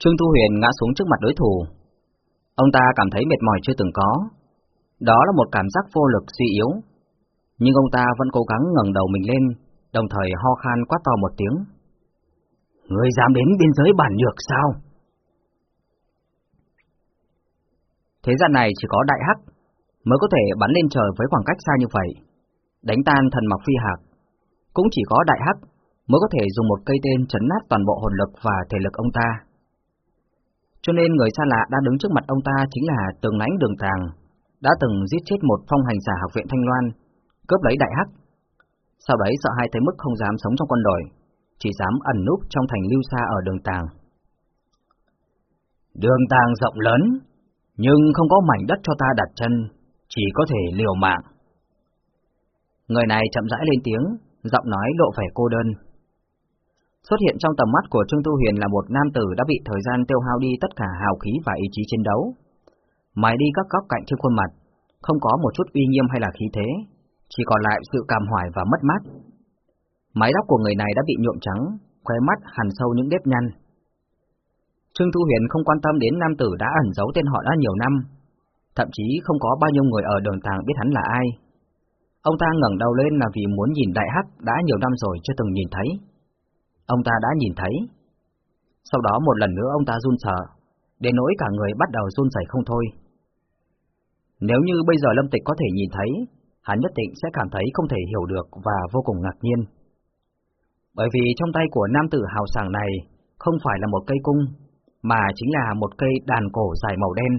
Trương Thu Huyền ngã xuống trước mặt đối thủ. Ông ta cảm thấy mệt mỏi chưa từng có. Đó là một cảm giác vô lực suy yếu. Nhưng ông ta vẫn cố gắng ngẩng đầu mình lên, đồng thời ho khan quát to một tiếng. Người dám đến biên giới bản nhược sao? Thế gian này chỉ có đại hắc mới có thể bắn lên trời với khoảng cách xa như vậy, đánh tan thần mặc phi hạc. Cũng chỉ có đại hắc mới có thể dùng một cây tên chấn nát toàn bộ hồn lực và thể lực ông ta. Cho nên người xa lạ đang đứng trước mặt ông ta chính là tường lãnh đường tàng, đã từng giết chết một phong hành giả học viện Thanh Loan, cướp lấy đại hắc. Sau đấy sợ hai tới mức không dám sống trong quân đội, chỉ dám ẩn núp trong thành lưu xa ở đường tàng. Đường tàng rộng lớn, nhưng không có mảnh đất cho ta đặt chân, chỉ có thể liều mạng. Người này chậm rãi lên tiếng, giọng nói lộ vẻ cô đơn. Xuất hiện trong tầm mắt của Trương Tu Huyền là một nam tử đã bị thời gian tiêu hao đi tất cả hào khí và ý chí chiến đấu. Mài đi các góc cạnh trên khuôn mặt, không có một chút uy nghiêm hay là khí thế, chỉ còn lại sự cảm hoài và mất mát. Mái tóc của người này đã bị nhuộm trắng, khóe mắt hằn sâu những nếp nhăn. Trương thu Huyền không quan tâm đến nam tử đã ẩn giấu tên họ đã nhiều năm, thậm chí không có bao nhiêu người ở đường tàng biết hắn là ai. Ông ta ngẩng đầu lên là vì muốn nhìn đại hắc đã nhiều năm rồi chưa từng nhìn thấy. Ông ta đã nhìn thấy. Sau đó một lần nữa ông ta run sợ, đến nỗi cả người bắt đầu run rẩy không thôi. Nếu như bây giờ Lâm Tịch có thể nhìn thấy, hắn nhất định sẽ cảm thấy không thể hiểu được và vô cùng ngạc nhiên. Bởi vì trong tay của nam tử hào sảng này không phải là một cây cung, mà chính là một cây đàn cổ dài màu đen.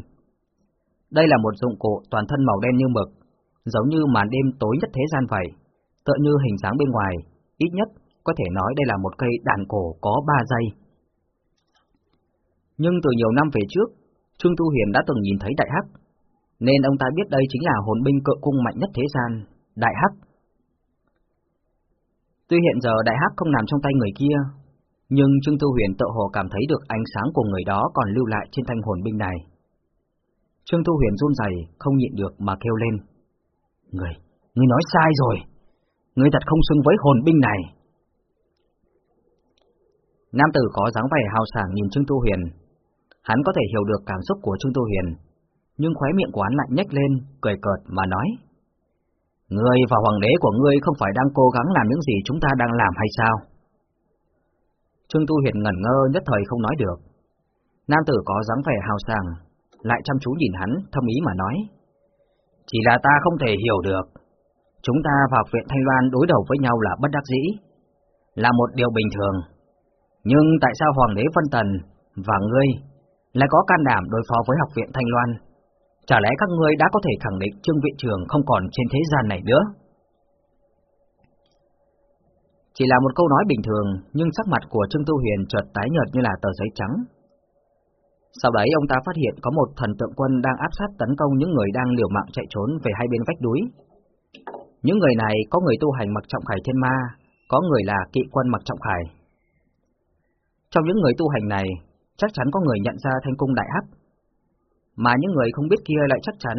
Đây là một dụng cụ toàn thân màu đen như mực, giống như màn đêm tối nhất thế gian vậy, tựa như hình dáng bên ngoài, ít nhất có thể nói đây là một cây đàn cổ có ba dây. Nhưng từ nhiều năm về trước, Trương Tu Hiền đã từng nhìn thấy Đại Hắc, nên ông ta biết đây chính là hồn binh cự cung mạnh nhất thế gian, Đại Hắc. Tuy hiện giờ Đại Hắc không nằm trong tay người kia, nhưng Trương Tu Huyền tự hồ cảm thấy được ánh sáng của người đó còn lưu lại trên thanh hồn binh này. Trương Tu Huyền run rẩy, không nhịn được mà kêu lên. Người, người nói sai rồi. Người thật không xứng với hồn binh này. Nam tử có dáng vẻ hào sảng nhìn Trương Tu Huyền. Hắn có thể hiểu được cảm xúc của Trương Tu Huyền, nhưng khóe miệng của hắn lại nhếch lên, cười cợt mà nói. Ngươi và hoàng đế của ngươi không phải đang cố gắng làm những gì chúng ta đang làm hay sao? Trương Tu Huyền ngẩn ngơ nhất thời không nói được. Nam tử có dáng vẻ hào sảng, lại chăm chú nhìn hắn, thâm ý mà nói. Chỉ là ta không thể hiểu được. Chúng ta vào viện Thanh Loan đối đầu với nhau là bất đắc dĩ, là một điều bình thường. Nhưng tại sao Hoàng đế Vân Tần và ngươi lại có can đảm đối phó với học viện Thanh Loan? Chả lẽ các ngươi đã có thể khẳng định Trương Viện Trường không còn trên thế gian này nữa? Chỉ là một câu nói bình thường, nhưng sắc mặt của Trương Tu Huyền chợt tái nhợt như là tờ giấy trắng. Sau đấy ông ta phát hiện có một thần tượng quân đang áp sát tấn công những người đang liều mạng chạy trốn về hai bên vách núi. Những người này có người tu hành mặc trọng khải thiên ma, có người là kỵ quân mặc trọng khải. Trong những người tu hành này, chắc chắn có người nhận ra thanh cung đại hắc. Mà những người không biết kia lại chắc chắn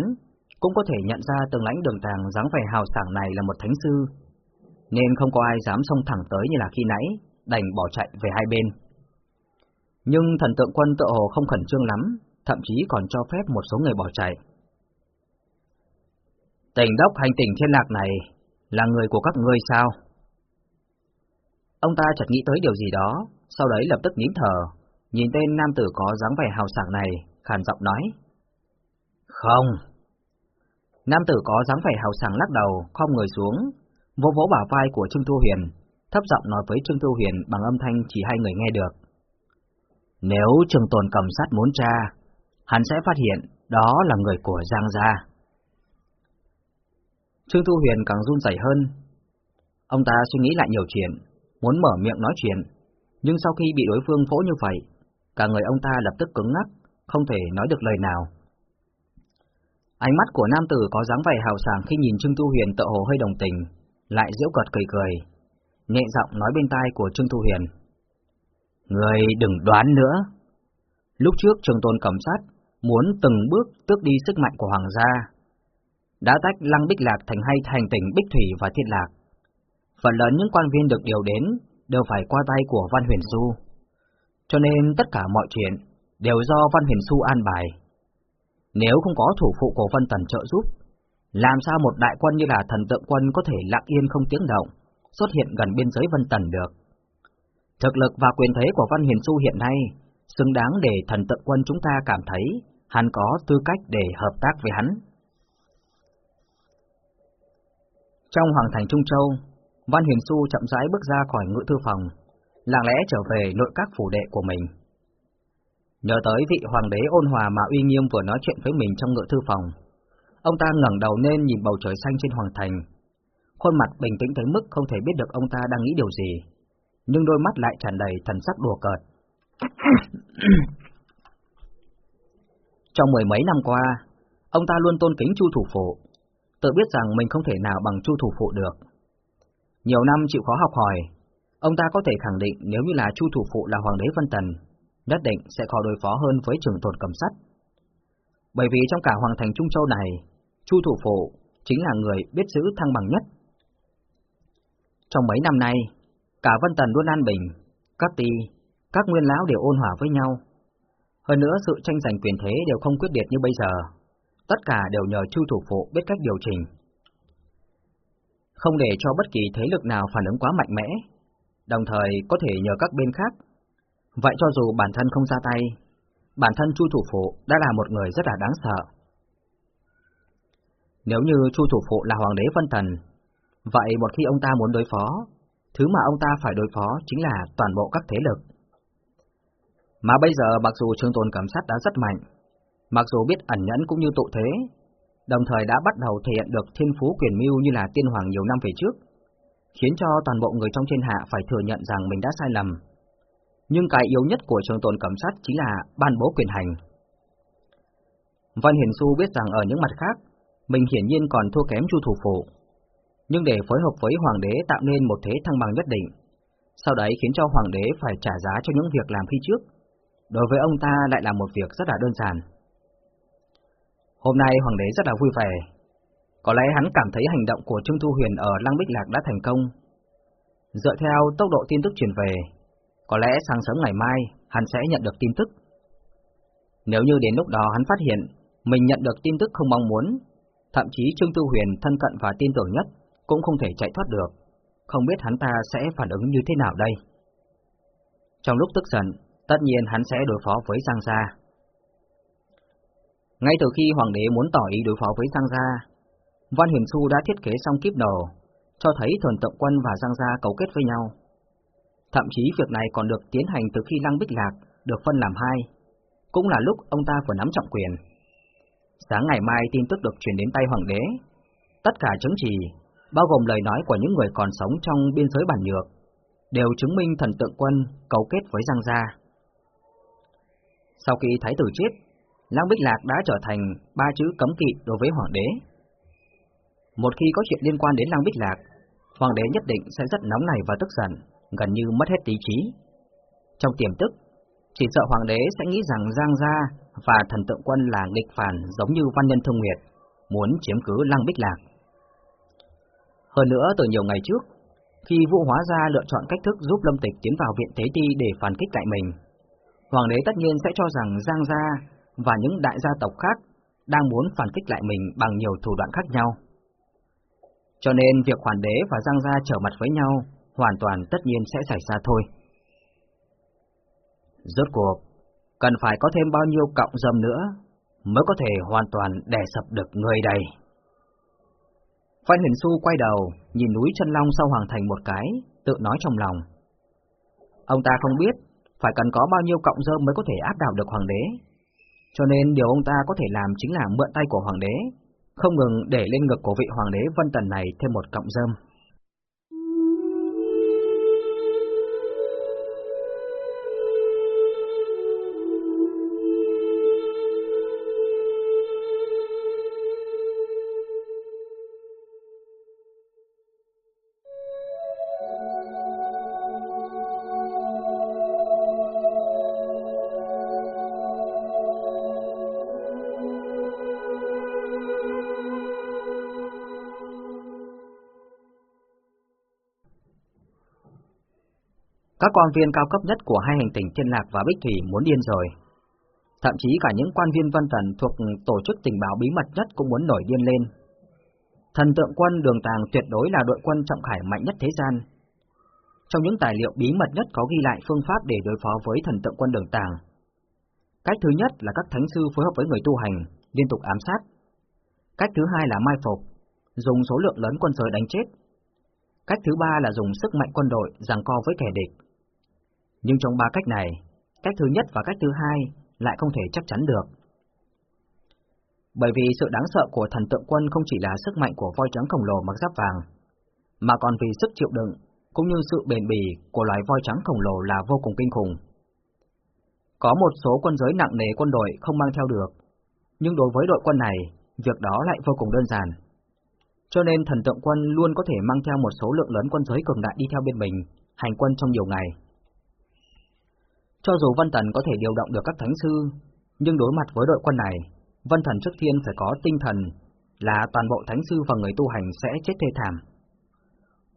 cũng có thể nhận ra tường lãnh đường tàng dáng vẻ hào sảng này là một thánh sư, nên không có ai dám xông thẳng tới như là khi nãy, đành bỏ chạy về hai bên. Nhưng thần tượng quân tự hồ không khẩn trương lắm, thậm chí còn cho phép một số người bỏ chạy. Tỉnh đốc hành tỉnh thiên lạc này là người của các ngươi sao? Ông ta chợt nghĩ tới điều gì đó, sau đấy lập tức nín thở, nhìn tên nam tử có dáng vẻ hào sảng này, khàn giọng nói. Không. Nam tử có dáng vẻ hào sảng lắc đầu, khom người xuống, vỗ vỗ bả vai của Trương Thu Huyền, thấp giọng nói với Trương Thu Huyền bằng âm thanh chỉ hai người nghe được. Nếu trường tồn cầm sát muốn tra, hắn sẽ phát hiện đó là người của Giang Gia. Trương Thu Huyền càng run rẩy hơn. Ông ta suy nghĩ lại nhiều chuyện, muốn mở miệng nói chuyện, nhưng sau khi bị đối phương vỗ như vậy, cả người ông ta lập tức cứng ngắc, không thể nói được lời nào. Ánh mắt của nam tử có dáng vẻ hào sảng khi nhìn Trương Thu Huyền tự hồ hơi đồng tình, lại giễu cợt cười cười, nhẹ giọng nói bên tai của Trương Thu Huyền. Người đừng đoán nữa. Lúc trước trường tôn cẩm sát muốn từng bước tước đi sức mạnh của hoàng gia, đã tách lăng bích lạc thành hai thành tỉnh bích thủy và thiên lạc. Phần lớn những quan viên được điều đến đều phải qua tay của Văn Huyền Xu. Cho nên tất cả mọi chuyện đều do Văn Huyền Xu an bài. Nếu không có thủ phụ của Vân Tần trợ giúp, làm sao một đại quân như là thần tượng quân có thể lặng yên không tiếng động, xuất hiện gần biên giới Vân Tần được? Thực lực và quyền thế của Văn Huyền Xu hiện nay xứng đáng để thần tượng quân chúng ta cảm thấy hắn có tư cách để hợp tác với hắn. Trong Hoàng thành Trung Châu, Văn Hiền Xu chậm rãi bước ra khỏi ngự thư phòng, lặng lẽ trở về nội các phủ đệ của mình. Nhớ tới vị hoàng đế ôn hòa mà uy nghiêm vừa nói chuyện với mình trong ngự thư phòng, ông ta ngẩng đầu lên nhìn bầu trời xanh trên hoàng thành. Khuôn mặt bình tĩnh tới mức không thể biết được ông ta đang nghĩ điều gì, nhưng đôi mắt lại tràn đầy thần sắc đùa cợt. Trong mười mấy năm qua, ông ta luôn tôn kính Chu thủ phụ, tự biết rằng mình không thể nào bằng Chu thủ phụ được. Nhiều năm chịu khó học hỏi, ông ta có thể khẳng định nếu như là Chu thủ phụ là hoàng đế Vân Tần, nhất định sẽ khó đối phó hơn với trường tồn cầm sắt. Bởi vì trong cả hoàng thành Trung Châu này, Chu thủ phụ chính là người biết giữ thăng bằng nhất. Trong mấy năm nay, cả Vân Tần luôn an bình, các ti, các nguyên lão đều ôn hòa với nhau. Hơn nữa sự tranh giành quyền thế đều không quyết liệt như bây giờ, tất cả đều nhờ Chu thủ phụ biết cách điều chỉnh. Không để cho bất kỳ thế lực nào phản ứng quá mạnh mẽ, đồng thời có thể nhờ các bên khác. Vậy cho dù bản thân không ra tay, bản thân Chu thủ phụ đã là một người rất là đáng sợ. Nếu như Chu thủ phụ là hoàng đế Vân Thần, vậy một khi ông ta muốn đối phó, thứ mà ông ta phải đối phó chính là toàn bộ các thế lực. Mà bây giờ mặc dù Trương Tôn Cẩm Sát đã rất mạnh, mặc dù biết ẩn nhẫn cũng như tụ thế, đồng thời đã bắt đầu thể hiện được thiên phú quyền mưu như là tiên hoàng nhiều năm về trước, khiến cho toàn bộ người trong thiên hạ phải thừa nhận rằng mình đã sai lầm. Nhưng cái yếu nhất của trường tồn cẩm sát chính là ban bố quyền hành. Văn Hiền Xu biết rằng ở những mặt khác, mình hiển nhiên còn thua kém chu thủ phổ, nhưng để phối hợp với hoàng đế tạo nên một thế thăng bằng nhất định, sau đấy khiến cho hoàng đế phải trả giá cho những việc làm khi trước, đối với ông ta lại là một việc rất là đơn giản. Hôm nay hoàng đế rất là vui vẻ. Có lẽ hắn cảm thấy hành động của Trương Thu Huyền ở Lăng Bích Lạc đã thành công. Dựa theo tốc độ tin tức truyền về, có lẽ sáng sớm ngày mai hắn sẽ nhận được tin tức. Nếu như đến lúc đó hắn phát hiện mình nhận được tin tức không mong muốn, thậm chí Trương Thu Huyền thân cận và tin tưởng nhất cũng không thể chạy thoát được, không biết hắn ta sẽ phản ứng như thế nào đây. Trong lúc tức giận, tất nhiên hắn sẽ đối phó với Giang Gia. Ngay từ khi hoàng đế muốn tỏ ý đối phó với Giang Gia, Văn Huyền Xu đã thiết kế xong kiếp đồ, cho thấy thần tượng quân và Giang Gia cấu kết với nhau. Thậm chí việc này còn được tiến hành từ khi Lăng Bích Lạc được phân làm hai, cũng là lúc ông ta vừa nắm trọng quyền. Sáng ngày mai tin tức được truyền đến tay hoàng đế, tất cả chứng chỉ, bao gồm lời nói của những người còn sống trong biên giới bản nhược, đều chứng minh thần tượng quân cấu kết với Giang Gia. Sau khi Thái tử chết, Lăng Bích Lạc đã trở thành ba chữ cấm kỵ đối với hoàng đế. Một khi có chuyện liên quan đến Lăng Bích Lạc, hoàng đế nhất định sẽ rất nóng nảy và tức giận, gần như mất hết lý trí. Trong tiềm tức, chỉ sợ hoàng đế sẽ nghĩ rằng Giang Gia và thần tượng quân là nghịch phản giống như văn nhân thông nguyệt, muốn chiếm cứ Lăng Bích Lạc. Hơn nữa từ nhiều ngày trước, khi Vũ Hóa Gia lựa chọn cách thức giúp Lâm Tịch tiến vào viện Tế Ti để phản kích lại mình, Hoàng đế tất nhiên sẽ cho rằng Giang Gia và những đại gia tộc khác đang muốn phản kích lại mình bằng nhiều thủ đoạn khác nhau. Cho nên việc hoàng đế và Giang Gia trở mặt với nhau hoàn toàn tất nhiên sẽ xảy ra thôi. Rốt cuộc, cần phải có thêm bao nhiêu cộng dâm nữa mới có thể hoàn toàn đè sập được người đây. Phan Huyền Xu quay đầu, nhìn núi chân long sau hoàng thành một cái, tự nói trong lòng. Ông ta không biết, phải cần có bao nhiêu cộng dơm mới có thể áp đảo được hoàng đế, cho nên điều ông ta có thể làm chính là mượn tay của hoàng đế, không ngừng để lên ngực của vị hoàng đế Vân Tần này thêm một cọng rơm. Các quan viên cao cấp nhất của hai hành tinh Thiên Lạc và Bích Thủy muốn điên rồi. Thậm chí cả những quan viên văn thần thuộc tổ chức tình báo bí mật nhất cũng muốn nổi điên lên. Thần tượng quân đường tàng tuyệt đối là đội quân trọng khải mạnh nhất thế gian. Trong những tài liệu bí mật nhất có ghi lại phương pháp để đối phó với thần tượng quân đường tàng. Cách thứ nhất là các thánh sư phối hợp với người tu hành, liên tục ám sát. Cách thứ hai là mai phục, dùng số lượng lớn quân giới đánh chết. Cách thứ ba là dùng sức mạnh quân đội giằng co với kẻ địch. Nhưng trong ba cách này, cách thứ nhất và cách thứ hai lại không thể chắc chắn được. Bởi vì sự đáng sợ của thần tượng quân không chỉ là sức mạnh của voi trắng khổng lồ mặc giáp vàng, mà còn vì sức chịu đựng cũng như sự bền bỉ của loài voi trắng khổng lồ là vô cùng kinh khủng. Có một số quân giới nặng nề quân đội không mang theo được, nhưng đối với đội quân này, việc đó lại vô cùng đơn giản. Cho nên thần tượng quân luôn có thể mang theo một số lượng lớn quân giới cường đại đi theo bên mình, hành quân trong nhiều ngày. Cho dù Văn Thần có thể điều động được các thánh sư, nhưng đối mặt với đội quân này, Văn Thần trước tiên phải có tinh thần là toàn bộ thánh sư và người tu hành sẽ chết thê thảm.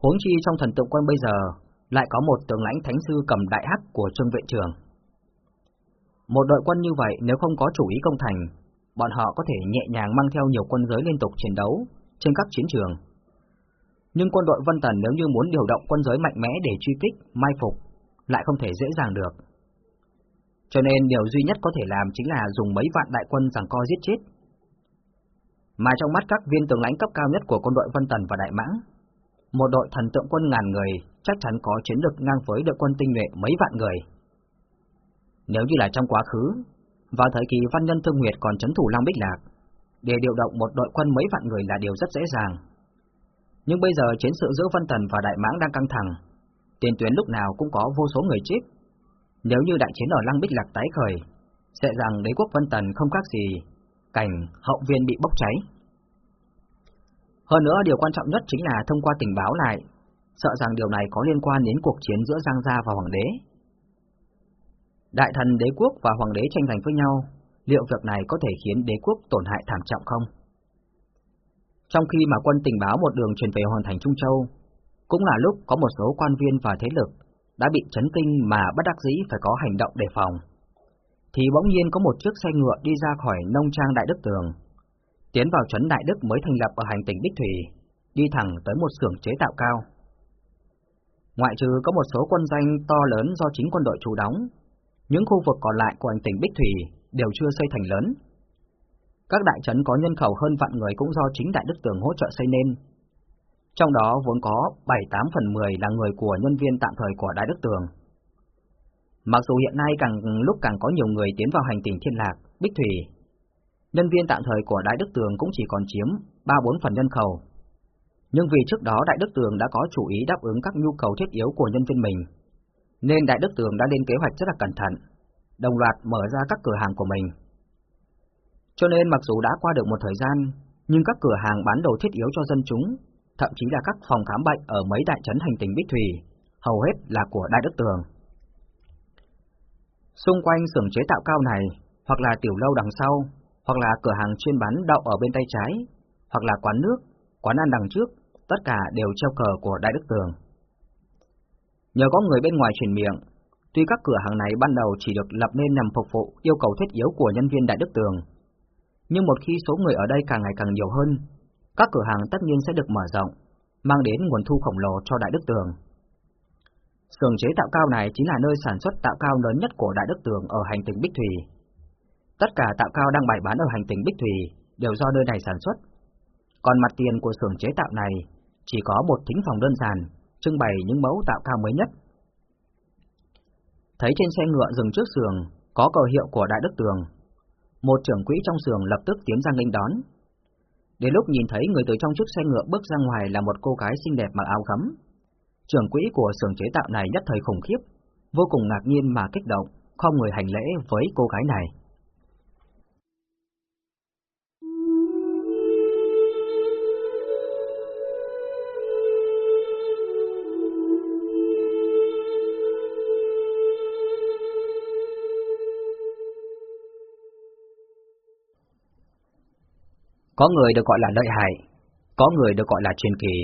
Huống chi trong thần tượng quân bây giờ lại có một tướng lãnh thánh sư cầm đại hắc của Trương Vệ Trường. Một đội quân như vậy nếu không có chủ ý công thành, bọn họ có thể nhẹ nhàng mang theo nhiều quân giới liên tục chiến đấu trên các chiến trường. Nhưng quân đội Vân Tần nếu như muốn điều động quân giới mạnh mẽ để truy kích, mai phục, lại không thể dễ dàng được. Cho nên điều duy nhất có thể làm chính là dùng mấy vạn đại quân giằng co giết chết. Mà trong mắt các viên tướng lãnh cấp cao nhất của quân đội Vân Tần và Đại Mãng, một đội thần tượng quân ngàn người chắc chắn có chiến lược ngang với đội quân tinh nhuệ mấy vạn người. Nếu như là trong quá khứ, vào thời kỳ văn nhân thương nguyệt còn chấn thủ Long Bích Lạc, để điều động một đội quân mấy vạn người là điều rất dễ dàng. Nhưng bây giờ chiến sự giữa Vân Tần và Đại Mãng đang căng thẳng, tiền tuyến lúc nào cũng có vô số người chết, nếu như đại chiến ở Lăng Bích Lạc tái khởi, sẽ rằng đế quốc Vân Tần không khác gì cảnh hậu viên bị bốc cháy. Hơn nữa điều quan trọng nhất chính là thông qua tình báo lại, sợ rằng điều này có liên quan đến cuộc chiến giữa Giang Gia và Hoàng đế. Đại thần đế quốc và Hoàng đế tranh giành với nhau, liệu việc này có thể khiến đế quốc tổn hại thảm trọng không? Trong khi mà quân tình báo một đường truyền về hoàn thành Trung Châu, cũng là lúc có một số quan viên và thế lực đã bị chấn kinh mà bất đắc dĩ phải có hành động đề phòng. Thì bỗng nhiên có một chiếc xe ngựa đi ra khỏi nông trang Đại Đức Tường, tiến vào trấn Đại Đức mới thành lập ở hành tỉnh Bích Thủy, đi thẳng tới một xưởng chế tạo cao. Ngoại trừ có một số quân danh to lớn do chính quân đội chủ đóng, những khu vực còn lại của hành tỉnh Bích Thủy đều chưa xây thành lớn. Các đại trấn có nhân khẩu hơn vạn người cũng do chính Đại Đức Tường hỗ trợ xây nên, trong đó vốn có 7-8 phần 10 là người của nhân viên tạm thời của Đại Đức Tường. Mặc dù hiện nay càng lúc càng có nhiều người tiến vào hành tinh thiên lạc, Bích Thủy, nhân viên tạm thời của Đại Đức Tường cũng chỉ còn chiếm 3-4 phần nhân khẩu. Nhưng vì trước đó Đại Đức Tường đã có chủ ý đáp ứng các nhu cầu thiết yếu của nhân viên mình, nên Đại Đức Tường đã lên kế hoạch rất là cẩn thận, đồng loạt mở ra các cửa hàng của mình. Cho nên mặc dù đã qua được một thời gian, nhưng các cửa hàng bán đồ thiết yếu cho dân chúng thậm chí là các phòng khám bệnh ở mấy đại trấn hành tỉnh Bích Thủy, hầu hết là của Đại Đức Tường. Xung quanh xưởng chế tạo cao này, hoặc là tiểu lâu đằng sau, hoặc là cửa hàng chuyên bán đậu ở bên tay trái, hoặc là quán nước, quán ăn đằng trước, tất cả đều treo cờ của Đại Đức Tường. Nhờ có người bên ngoài truyền miệng, tuy các cửa hàng này ban đầu chỉ được lập nên nhằm phục vụ yêu cầu thiết yếu của nhân viên Đại Đức Tường, nhưng một khi số người ở đây càng ngày càng nhiều hơn, các cửa hàng tất nhiên sẽ được mở rộng, mang đến nguồn thu khổng lồ cho Đại Đức Tường. Sưởng chế tạo cao này chính là nơi sản xuất tạo cao lớn nhất của Đại Đức Tường ở hành tinh Bích Thủy. Tất cả tạo cao đang bày bán ở hành tinh Bích Thủy đều do nơi này sản xuất. Còn mặt tiền của xưởng chế tạo này chỉ có một thính phòng đơn giản, trưng bày những mẫu tạo cao mới nhất. Thấy trên xe ngựa dừng trước xưởng có cờ hiệu của Đại Đức Tường, một trưởng quỹ trong xưởng lập tức tiến ra nghênh đón, Đến lúc nhìn thấy người từ trong chiếc xe ngựa bước ra ngoài là một cô gái xinh đẹp mặc áo gấm. Trưởng quỹ của xưởng chế tạo này nhất thời khủng khiếp, vô cùng ngạc nhiên mà kích động, không người hành lễ với cô gái này. Có người được gọi là lợi hại, có người được gọi là truyền kỳ.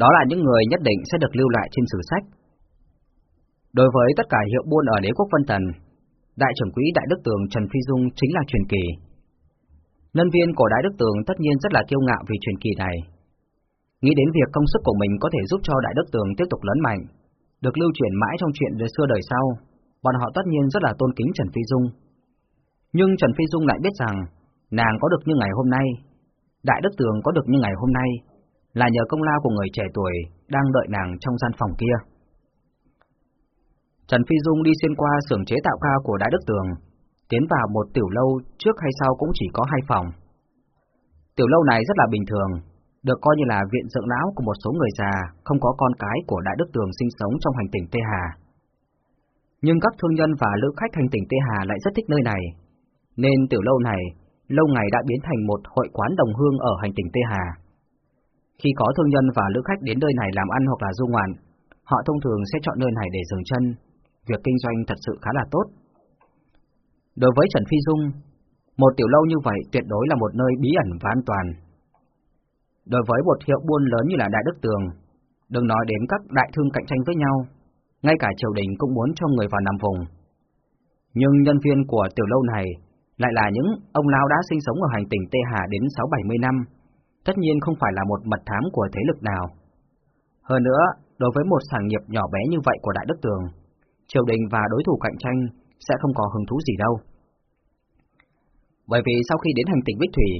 Đó là những người nhất định sẽ được lưu lại trên sử sách. Đối với tất cả hiệu buôn ở đế quốc Vân Tần, Đại trưởng quỹ Đại Đức Tường Trần Phi Dung chính là truyền kỳ. Nhân viên của Đại Đức Tường tất nhiên rất là kiêu ngạo vì truyền kỳ này. Nghĩ đến việc công sức của mình có thể giúp cho Đại Đức Tường tiếp tục lớn mạnh, được lưu truyền mãi trong chuyện đời xưa đời sau, bọn họ tất nhiên rất là tôn kính Trần Phi Dung. Nhưng Trần Phi Dung lại biết rằng, nàng có được như ngày hôm nay, Đại Đức Tường có được như ngày hôm nay, là nhờ công lao của người trẻ tuổi đang đợi nàng trong gian phòng kia. Trần Phi Dung đi xuyên qua xưởng chế tạo cao của Đại Đức Tường, tiến vào một tiểu lâu trước hay sau cũng chỉ có hai phòng. Tiểu lâu này rất là bình thường, được coi như là viện dưỡng lão của một số người già không có con cái của Đại Đức Tường sinh sống trong hành tỉnh Tê Hà. Nhưng các thương nhân và lữ khách hành tỉnh Tê Hà lại rất thích nơi này, nên tiểu lâu này lâu ngày đã biến thành một hội quán đồng hương ở hành tỉnh Tê Hà. Khi có thương nhân và lữ khách đến nơi này làm ăn hoặc là du ngoạn, họ thông thường sẽ chọn nơi này để dừng chân, việc kinh doanh thật sự khá là tốt. Đối với Trần Phi Dung, một tiểu lâu như vậy tuyệt đối là một nơi bí ẩn và an toàn. Đối với một hiệu buôn lớn như là Đại Đức Tường, đừng nói đến các đại thương cạnh tranh với nhau, ngay cả triều đình cũng muốn cho người vào nằm vùng. Nhưng nhân viên của tiểu lâu này lại là những ông lao đã sinh sống ở hành tinh Tê Hà đến 6-70 năm, tất nhiên không phải là một mật thám của thế lực nào. Hơn nữa, đối với một sản nghiệp nhỏ bé như vậy của Đại Đức Tường, triều đình và đối thủ cạnh tranh sẽ không có hứng thú gì đâu. Bởi vì sau khi đến hành tinh Bích Thủy,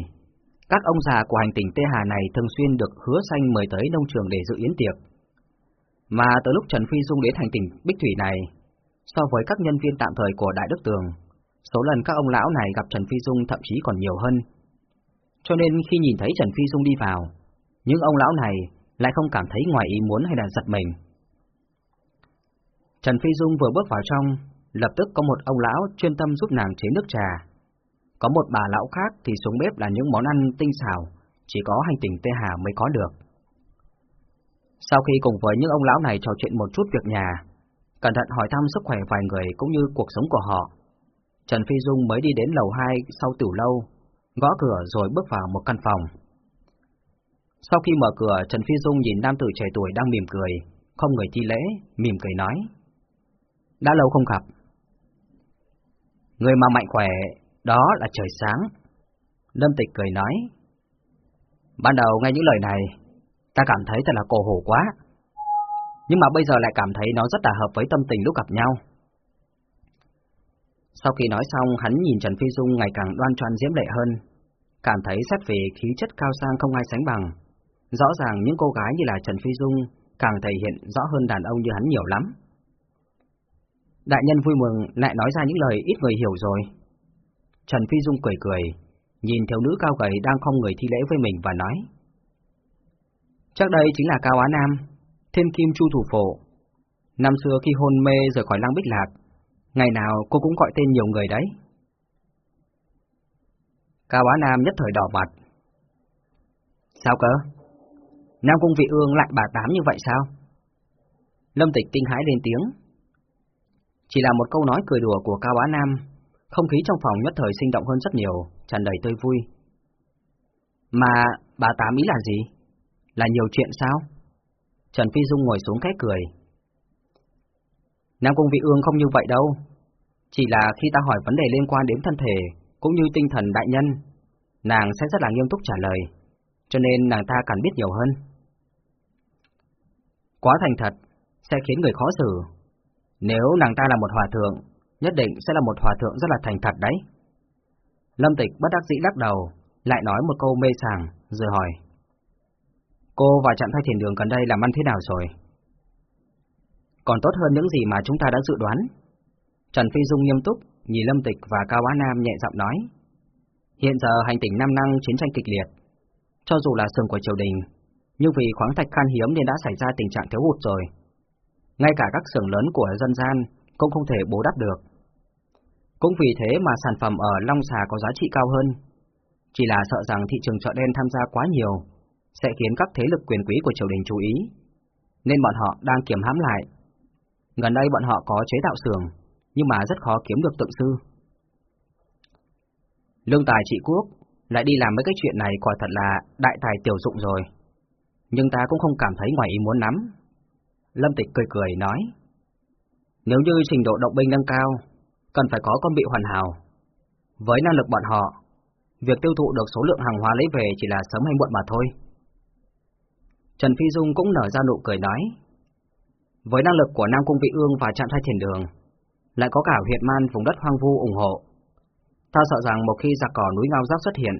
các ông già của hành tinh Tê Hà này thường xuyên được hứa xanh mời tới nông trường để dự yến tiệc. Mà từ lúc Trần Phi Dung đến hành tinh Bích Thủy này, so với các nhân viên tạm thời của Đại Đức Tường, số lần các ông lão này gặp Trần Phi Dung thậm chí còn nhiều hơn. Cho nên khi nhìn thấy Trần Phi Dung đi vào, những ông lão này lại không cảm thấy ngoài ý muốn hay là giật mình. Trần Phi Dung vừa bước vào trong, lập tức có một ông lão chuyên tâm giúp nàng chế nước trà. Có một bà lão khác thì xuống bếp là những món ăn tinh xảo, chỉ có hành tinh Tê Hà mới có được. Sau khi cùng với những ông lão này trò chuyện một chút việc nhà, cẩn thận hỏi thăm sức khỏe vài người cũng như cuộc sống của họ, Trần Phi Dung mới đi đến lầu 2 sau tiểu lâu, gõ cửa rồi bước vào một căn phòng. Sau khi mở cửa, Trần Phi Dung nhìn nam tử trẻ tuổi đang mỉm cười, không người thi lễ, mỉm cười nói. Đã lâu không gặp. Người mà mạnh khỏe, đó là trời sáng. Lâm Tịch cười nói. Ban đầu nghe những lời này, ta cảm thấy thật là cổ hổ quá. Nhưng mà bây giờ lại cảm thấy nó rất là hợp với tâm tình lúc gặp nhau. Sau khi nói xong, hắn nhìn Trần Phi Dung ngày càng đoan trang diễm lệ hơn, cảm thấy xét về khí chất cao sang không ai sánh bằng. Rõ ràng những cô gái như là Trần Phi Dung càng thể hiện rõ hơn đàn ông như hắn nhiều lắm. Đại nhân vui mừng lại nói ra những lời ít người hiểu rồi. Trần Phi Dung cười cười, nhìn thiếu nữ cao gầy đang không người thi lễ với mình và nói. Chắc đây chính là Cao Á Nam, thiên kim chu thủ phổ. Năm xưa khi hôn mê rời khỏi lăng bích lạc, Ngày nào cô cũng gọi tên nhiều người đấy. Cao Bá Nam nhất thời đỏ mặt. Sao cơ? Nam Cung Vị Ương lại bà tám như vậy sao? Lâm Tịch kinh hãi lên tiếng. Chỉ là một câu nói cười đùa của Cao Bá Nam, không khí trong phòng nhất thời sinh động hơn rất nhiều, tràn đầy tươi vui. Mà bà tám ý là gì? Là nhiều chuyện sao? Trần Phi Dung ngồi xuống cái cười. Nam Cung Vị Ương không như vậy đâu. Chỉ là khi ta hỏi vấn đề liên quan đến thân thể, cũng như tinh thần đại nhân, nàng sẽ rất là nghiêm túc trả lời, cho nên nàng ta cần biết nhiều hơn. Quá thành thật, sẽ khiến người khó xử. Nếu nàng ta là một hòa thượng, nhất định sẽ là một hòa thượng rất là thành thật đấy. Lâm Tịch bất đắc dĩ lắc đầu, lại nói một câu mê sảng, rồi hỏi. Cô và trạm thay thiền đường gần đây làm ăn thế nào rồi? Còn tốt hơn những gì mà chúng ta đã dự đoán. Trần Phi Dung nghiêm túc, nhìn Lâm Tịch và Cao Á Nam nhẹ giọng nói. Hiện giờ hành tỉnh Nam Năng chiến tranh kịch liệt. Cho dù là sườn của triều đình, nhưng vì khoáng thạch khan hiếm nên đã xảy ra tình trạng thiếu hụt rồi. Ngay cả các xưởng lớn của dân gian cũng không thể bố đắp được. Cũng vì thế mà sản phẩm ở Long Xà có giá trị cao hơn. Chỉ là sợ rằng thị trường chợ đen tham gia quá nhiều, sẽ khiến các thế lực quyền quý của triều đình chú ý, nên bọn họ đang kiểm hãm lại Gần đây bọn họ có chế tạo xưởng, nhưng mà rất khó kiếm được tượng sư. Lương tài trị quốc lại đi làm mấy cái chuyện này quả thật là đại tài tiểu dụng rồi. Nhưng ta cũng không cảm thấy ngoài ý muốn lắm. Lâm Tịch cười cười nói, nếu như trình độ động binh nâng cao, cần phải có con bị hoàn hảo. Với năng lực bọn họ, việc tiêu thụ được số lượng hàng hóa lấy về chỉ là sớm hay muộn mà thôi. Trần Phi Dung cũng nở ra nụ cười nói. Với năng lực của Nam Cung Vị Ương và Trạm Thay Thiền Đường, lại có cả huyện man vùng đất hoang vu ủng hộ. Ta sợ rằng một khi giặc cỏ núi ngao giáp xuất hiện,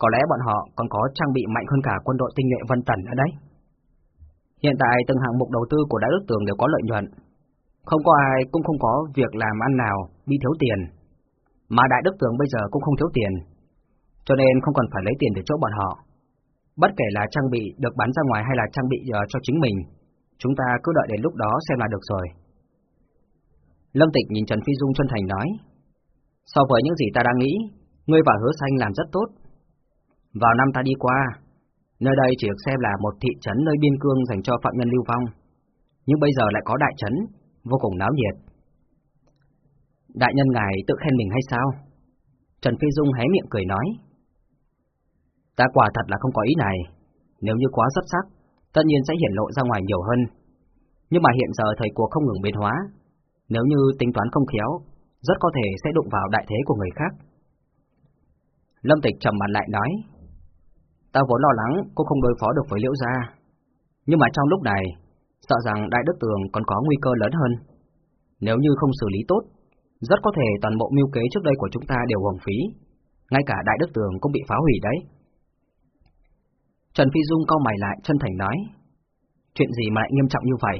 có lẽ bọn họ còn có trang bị mạnh hơn cả quân đội tinh nhuệ Vân Tần ở đấy. Hiện tại từng hạng mục đầu tư của Đại Đức Tường đều có lợi nhuận. Không có ai cũng không có việc làm ăn nào bị thiếu tiền. Mà Đại Đức Tường bây giờ cũng không thiếu tiền. Cho nên không cần phải lấy tiền để chỗ bọn họ. Bất kể là trang bị được bán ra ngoài hay là trang bị ờ, cho chính mình, chúng ta cứ đợi đến lúc đó xem là được rồi. Lâm Tịch nhìn Trần Phi Dung chân thành nói, So với những gì ta đang nghĩ, ngươi và hứa xanh làm rất tốt. Vào năm ta đi qua, nơi đây chỉ được xem là một thị trấn nơi biên cương dành cho phạm nhân lưu vong. Nhưng bây giờ lại có đại trấn, vô cùng náo nhiệt. Đại nhân ngài tự khen mình hay sao? Trần Phi Dung hé miệng cười nói. Ta quả thật là không có ý này, nếu như quá xuất sắc, tất nhiên sẽ hiển lộ ra ngoài nhiều hơn. Nhưng mà hiện giờ thời cuộc không ngừng biến hóa, nếu như tính toán không khéo, rất có thể sẽ đụng vào đại thế của người khác. Lâm Tịch trầm mặt lại nói, ta vốn lo lắng cô không đối phó được với Liễu Gia, nhưng mà trong lúc này, sợ rằng Đại Đức Tường còn có nguy cơ lớn hơn. Nếu như không xử lý tốt, rất có thể toàn bộ mưu kế trước đây của chúng ta đều hưởng phí, ngay cả Đại Đức Tường cũng bị phá hủy đấy. Trần Phi Dung cau mày lại chân thành nói, chuyện gì mà lại nghiêm trọng như vậy?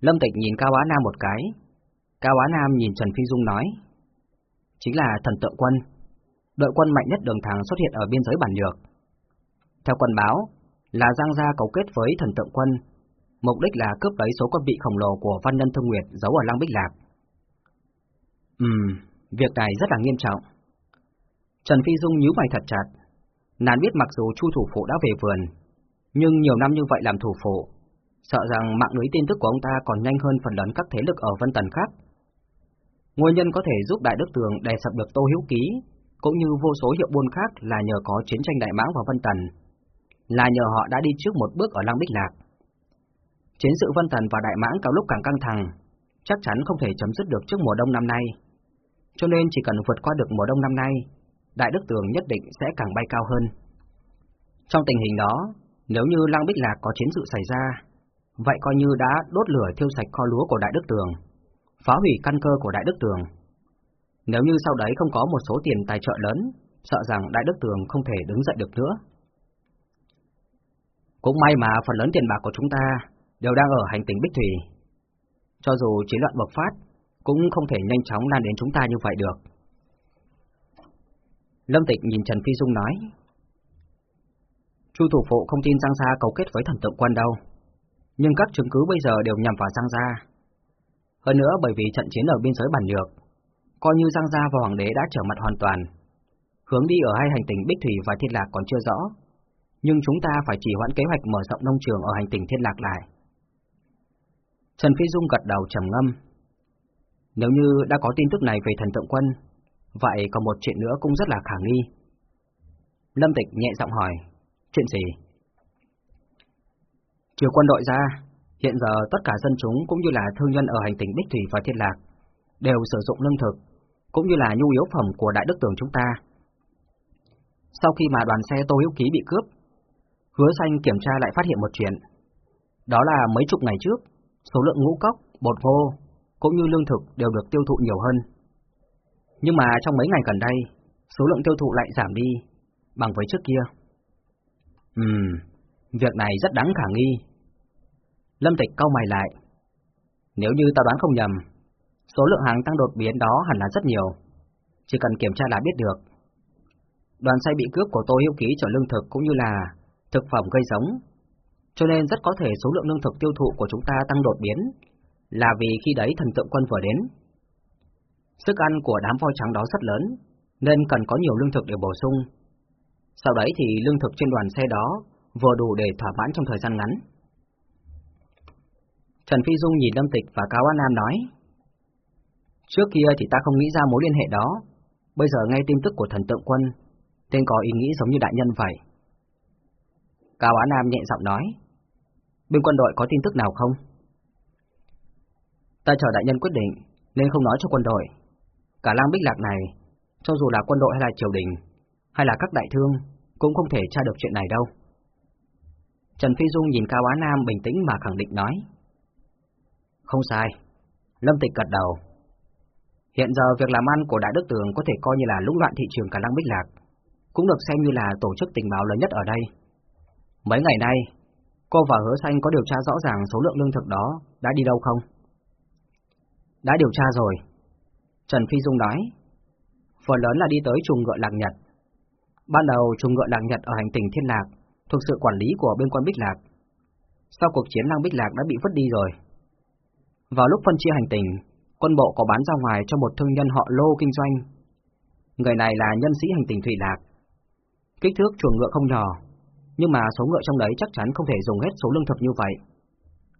Lâm Tịch nhìn Cao Á Nam một cái, Cao Á Nam nhìn Trần Phi Dung nói, chính là thần tượng quân, đội quân mạnh nhất đường thẳng xuất hiện ở biên giới bản nhược. Theo quân báo, là Giang Gia cấu kết với thần tượng quân, mục đích là cướp lấy số quân bị khổng lồ của Văn Nhân Thương Nguyệt giấu ở Lăng Bích Lạc. Ừm, việc này rất là nghiêm trọng. Trần Phi Dung nhíu mày thật chặt, nàng biết mặc dù Chu thủ phụ đã về vườn, nhưng nhiều năm như vậy làm thủ phụ, sợ rằng mạng lưới tin tức của ông ta còn nhanh hơn phần lớn các thế lực ở Vân Tần khác. Nguyên nhân có thể giúp Đại Đức Tường đè sập được Tô Hiếu Ký, cũng như vô số hiệu buôn khác là nhờ có chiến tranh Đại Mãng và Vân Tần, là nhờ họ đã đi trước một bước ở Lăng Bích Lạc. Chiến sự Vân Tần và Đại Mãng càng lúc càng căng thẳng, chắc chắn không thể chấm dứt được trước mùa đông năm nay. Cho nên chỉ cần vượt qua được mùa đông năm nay, Đại Đức Tường nhất định sẽ càng bay cao hơn. Trong tình hình đó, nếu như Lăng Bích Lạc có chiến sự xảy ra, vậy coi như đã đốt lửa thiêu sạch kho lúa của Đại Đức Tường, phá hủy căn cơ của Đại Đức Tường. Nếu như sau đấy không có một số tiền tài trợ lớn, sợ rằng Đại Đức Tường không thể đứng dậy được nữa. Cũng may mà phần lớn tiền bạc của chúng ta đều đang ở hành tinh Bích Thủy. Cho dù chiến loạn bộc phát, cũng không thể nhanh chóng lan đến chúng ta như vậy được. Lâm Tịch nhìn Trần Phi Dung nói, Chu thủ phụ không tin Giang Gia cấu kết với thần tượng quân đâu, nhưng các chứng cứ bây giờ đều nhằm vào Giang Gia. Hơn nữa bởi vì trận chiến ở biên giới bản nhược, coi như Giang Gia và Hoàng đế đã trở mặt hoàn toàn. Hướng đi ở hai hành tinh Bích Thủy và Thiên Lạc còn chưa rõ, nhưng chúng ta phải chỉ hoãn kế hoạch mở rộng nông trường ở hành tinh Thiên Lạc lại. Trần Phi Dung gật đầu trầm ngâm. Nếu như đã có tin tức này về thần tượng quân, vậy còn một chuyện nữa cũng rất là khả nghi. Lâm Tịch nhẹ giọng hỏi, chuyện gì? Trừ quân đội ra, hiện giờ tất cả dân chúng cũng như là thương nhân ở hành tinh Bích Thủy và Thiên Lạc đều sử dụng lương thực, cũng như là nhu yếu phẩm của Đại Đức Tường chúng ta. Sau khi mà đoàn xe Tô Hiếu Ký bị cướp, Hứa Xanh kiểm tra lại phát hiện một chuyện. Đó là mấy chục ngày trước, số lượng ngũ cốc, bột ngô, cũng như lương thực đều được tiêu thụ nhiều hơn. Nhưng mà trong mấy ngày gần đây, số lượng tiêu thụ lại giảm đi, bằng với trước kia. Ừm, việc này rất đáng khả nghi. Lâm Tịch cau mày lại. Nếu như ta đoán không nhầm, số lượng hàng tăng đột biến đó hẳn là rất nhiều, chỉ cần kiểm tra là biết được. Đoàn xe bị cướp của tôi Hiếu Ký chở lương thực cũng như là thực phẩm gây giống, cho nên rất có thể số lượng lương thực tiêu thụ của chúng ta tăng đột biến, là vì khi đấy thần tượng quân vừa đến. Sức ăn của đám voi trắng đó rất lớn, nên cần có nhiều lương thực để bổ sung. Sau đấy thì lương thực trên đoàn xe đó vừa đủ để thỏa mãn trong thời gian ngắn. Trần Phi Dung nhìn Lâm Tịch và Cao An Nam nói, Trước kia thì ta không nghĩ ra mối liên hệ đó, bây giờ nghe tin tức của thần tượng quân, tên có ý nghĩ giống như đại nhân vậy. Cao Á Nam nhẹ giọng nói, bên quân đội có tin tức nào không? Ta chờ đại nhân quyết định, nên không nói cho quân đội. Cả Lang Bích Lạc này, cho dù là quân đội hay là triều đình, hay là các đại thương, cũng không thể tra được chuyện này đâu. Trần Phi Dung nhìn Cao Á Nam bình tĩnh mà khẳng định nói. Không sai. Lâm Tịch gật đầu. Hiện giờ việc làm ăn của Đại Đức Tường có thể coi như là lũng loạn thị trường cả Lăng Bích Lạc, cũng được xem như là tổ chức tình báo lớn nhất ở đây. Mấy ngày nay, cô và Hứa Xanh có điều tra rõ ràng số lượng lương thực đó đã đi đâu không? Đã điều tra rồi. Trần Phi Dung nói. Phần lớn là đi tới trùng ngựa Lạc Nhật. Ban đầu trùng ngựa Lạc Nhật ở hành tinh Thiên Lạc thuộc sự quản lý của bên quân Bích Lạc. Sau cuộc chiến Lăng Bích Lạc đã bị vứt đi rồi. Vào lúc phân chia hành tinh, quân bộ có bán ra ngoài cho một thương nhân họ Lô kinh doanh. Người này là nhân sĩ hành tinh Thủy Lạc. Kích thước chuồng ngựa không nhỏ, nhưng mà số ngựa trong đấy chắc chắn không thể dùng hết số lương thực như vậy.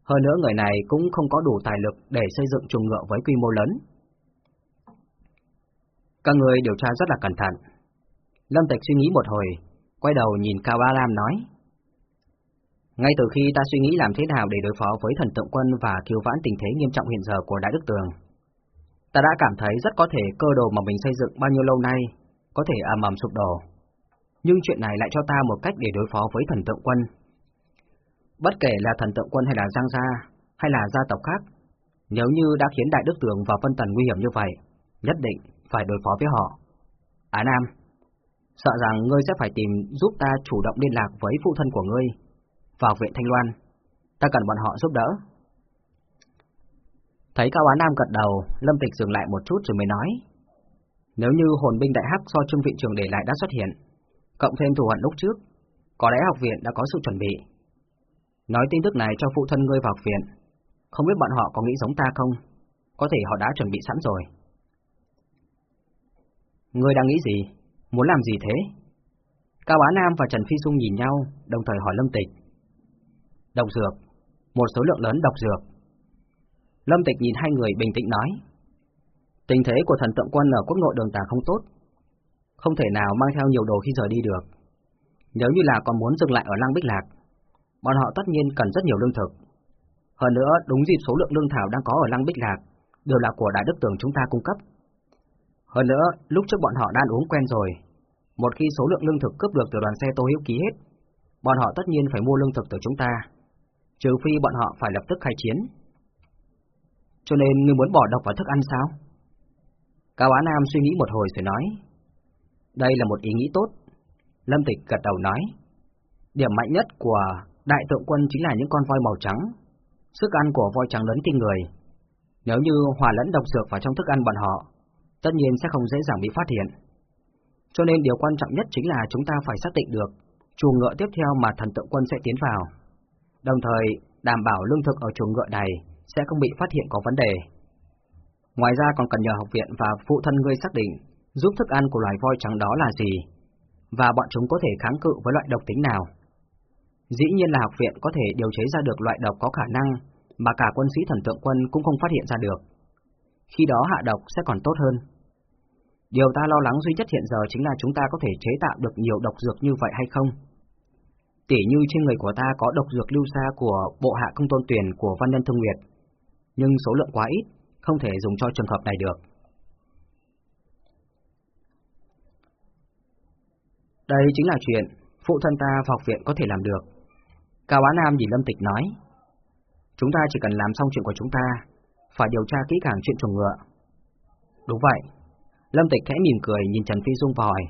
Hơn nữa người này cũng không có đủ tài lực để xây dựng chuồng ngựa với quy mô lớn. Các người điều tra rất là cẩn thận. Lâm Tịch suy nghĩ một hồi, quay đầu nhìn Cao Ba Lam nói. Ngay từ khi ta suy nghĩ làm thế nào để đối phó với thần tượng quân và kiêu vãn tình thế nghiêm trọng hiện giờ của Đại Đức Tường, ta đã cảm thấy rất có thể cơ đồ mà mình xây dựng bao nhiêu lâu nay có thể ầm ầm sụp đổ. Nhưng chuyện này lại cho ta một cách để đối phó với thần tượng quân. Bất kể là thần tượng quân hay là Giang Gia, hay là gia tộc khác, nếu như đã khiến Đại Đức Tường và Vân Tần nguy hiểm như vậy, nhất định phải đối phó với họ. Á Nam, sợ rằng ngươi sẽ phải tìm giúp ta chủ động liên lạc với phụ thân của ngươi, vào viện Thanh Loan. Ta cần bọn họ giúp đỡ. Thấy Cao Á Nam gật đầu, Lâm Tịch dừng lại một chút rồi mới nói. Nếu như hồn binh đại hắc do trung Viện Trường để lại đã xuất hiện, cộng thêm thù hận lúc trước, có lẽ học viện đã có sự chuẩn bị. Nói tin tức này cho phụ thân ngươi vào học viện, không biết bọn họ có nghĩ giống ta không? Có thể họ đã chuẩn bị sẵn rồi. Ngươi đang nghĩ gì? Muốn làm gì thế? Cao Á Nam và Trần Phi Dung nhìn nhau, đồng thời hỏi Lâm Tịch. Độc dược, một số lượng lớn độc dược. Lâm Tịch nhìn hai người bình tĩnh nói. Tình thế của thần tượng quân ở quốc nội đường tà không tốt, không thể nào mang theo nhiều đồ khi rời đi được. Nếu như là còn muốn dừng lại ở Lăng Bích Lạc, bọn họ tất nhiên cần rất nhiều lương thực. Hơn nữa, đúng dịp số lượng lương thảo đang có ở Lăng Bích Lạc đều là của Đại Đức Tường chúng ta cung cấp. Hơn nữa, lúc trước bọn họ đã ăn uống quen rồi, một khi số lượng lương thực cướp được từ đoàn xe Tô Hiếu ký hết, bọn họ tất nhiên phải mua lương thực từ chúng ta, trừ phi bọn họ phải lập tức khai chiến. Cho nên ngươi muốn bỏ độc vào thức ăn sao? Cao Á Nam suy nghĩ một hồi rồi nói. Đây là một ý nghĩ tốt. Lâm Tịch gật đầu nói. Điểm mạnh nhất của đại tượng quân chính là những con voi màu trắng. Sức ăn của voi trắng lớn kinh người. Nếu như hòa lẫn độc dược vào trong thức ăn bọn họ, tất nhiên sẽ không dễ dàng bị phát hiện. Cho nên điều quan trọng nhất chính là chúng ta phải xác định được chuồng ngựa tiếp theo mà thần tượng quân sẽ tiến vào. Đồng thời, đảm bảo lương thực ở chuồng ngựa này sẽ không bị phát hiện có vấn đề. Ngoài ra còn cần nhờ học viện và phụ thân ngươi xác định giúp thức ăn của loài voi trắng đó là gì, và bọn chúng có thể kháng cự với loại độc tính nào. Dĩ nhiên là học viện có thể điều chế ra được loại độc có khả năng mà cả quân sĩ thần tượng quân cũng không phát hiện ra được. Khi đó hạ độc sẽ còn tốt hơn. Điều ta lo lắng duy nhất hiện giờ chính là chúng ta có thể chế tạo được nhiều độc dược như vậy hay không. Tỉ như trên người của ta có độc dược lưu xa của bộ hạ công tôn tuyển của Văn Nhân Thương Nguyệt, nhưng số lượng quá ít, không thể dùng cho trường hợp này được. Đây chính là chuyện phụ thân ta vào học viện có thể làm được. Cao Á Nam nhìn Lâm Tịch nói, chúng ta chỉ cần làm xong chuyện của chúng ta, phải điều tra kỹ càng chuyện chuồng ngựa. Đúng vậy. Lâm Tịch khẽ mỉm cười nhìn Trần Phi Dung và hỏi,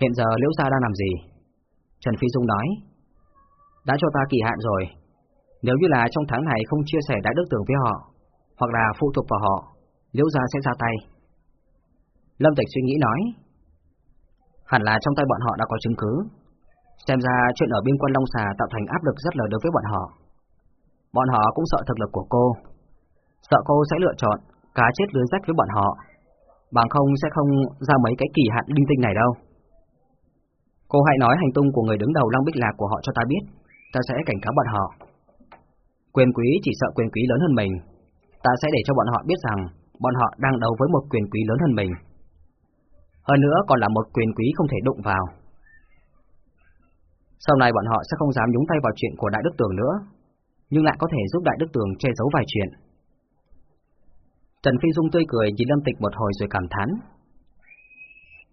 hiện giờ Liễu Gia đang làm gì? Trần Phi Dung nói, đã cho ta kỳ hạn rồi, nếu như là trong tháng này không chia sẻ đại đức tưởng với họ, hoặc là phụ thuộc vào họ, Liễu Gia sẽ ra tay. Lâm Tịch suy nghĩ nói, hẳn là trong tay bọn họ đã có chứng cứ, xem ra chuyện ở biên quân Long Xà tạo thành áp lực rất lớn đối với bọn họ. Bọn họ cũng sợ thực lực của cô, sợ cô sẽ lựa chọn cá chết lưới rách với bọn họ, bằng không sẽ không ra mấy cái kỳ hạn linh tinh này đâu. Cô hãy nói hành tung của người đứng đầu Long Bích Lạc của họ cho ta biết, ta sẽ cảnh cáo bọn họ. Quyền quý chỉ sợ quyền quý lớn hơn mình, ta sẽ để cho bọn họ biết rằng bọn họ đang đấu với một quyền quý lớn hơn mình. Hơn nữa còn là một quyền quý không thể đụng vào. Sau này bọn họ sẽ không dám nhúng tay vào chuyện của Đại Đức Tường nữa, nhưng lại có thể giúp Đại Đức Tường che giấu vài chuyện. Trần Phi Dung tươi cười nhìn Lâm Tịch một hồi rồi cảm thán.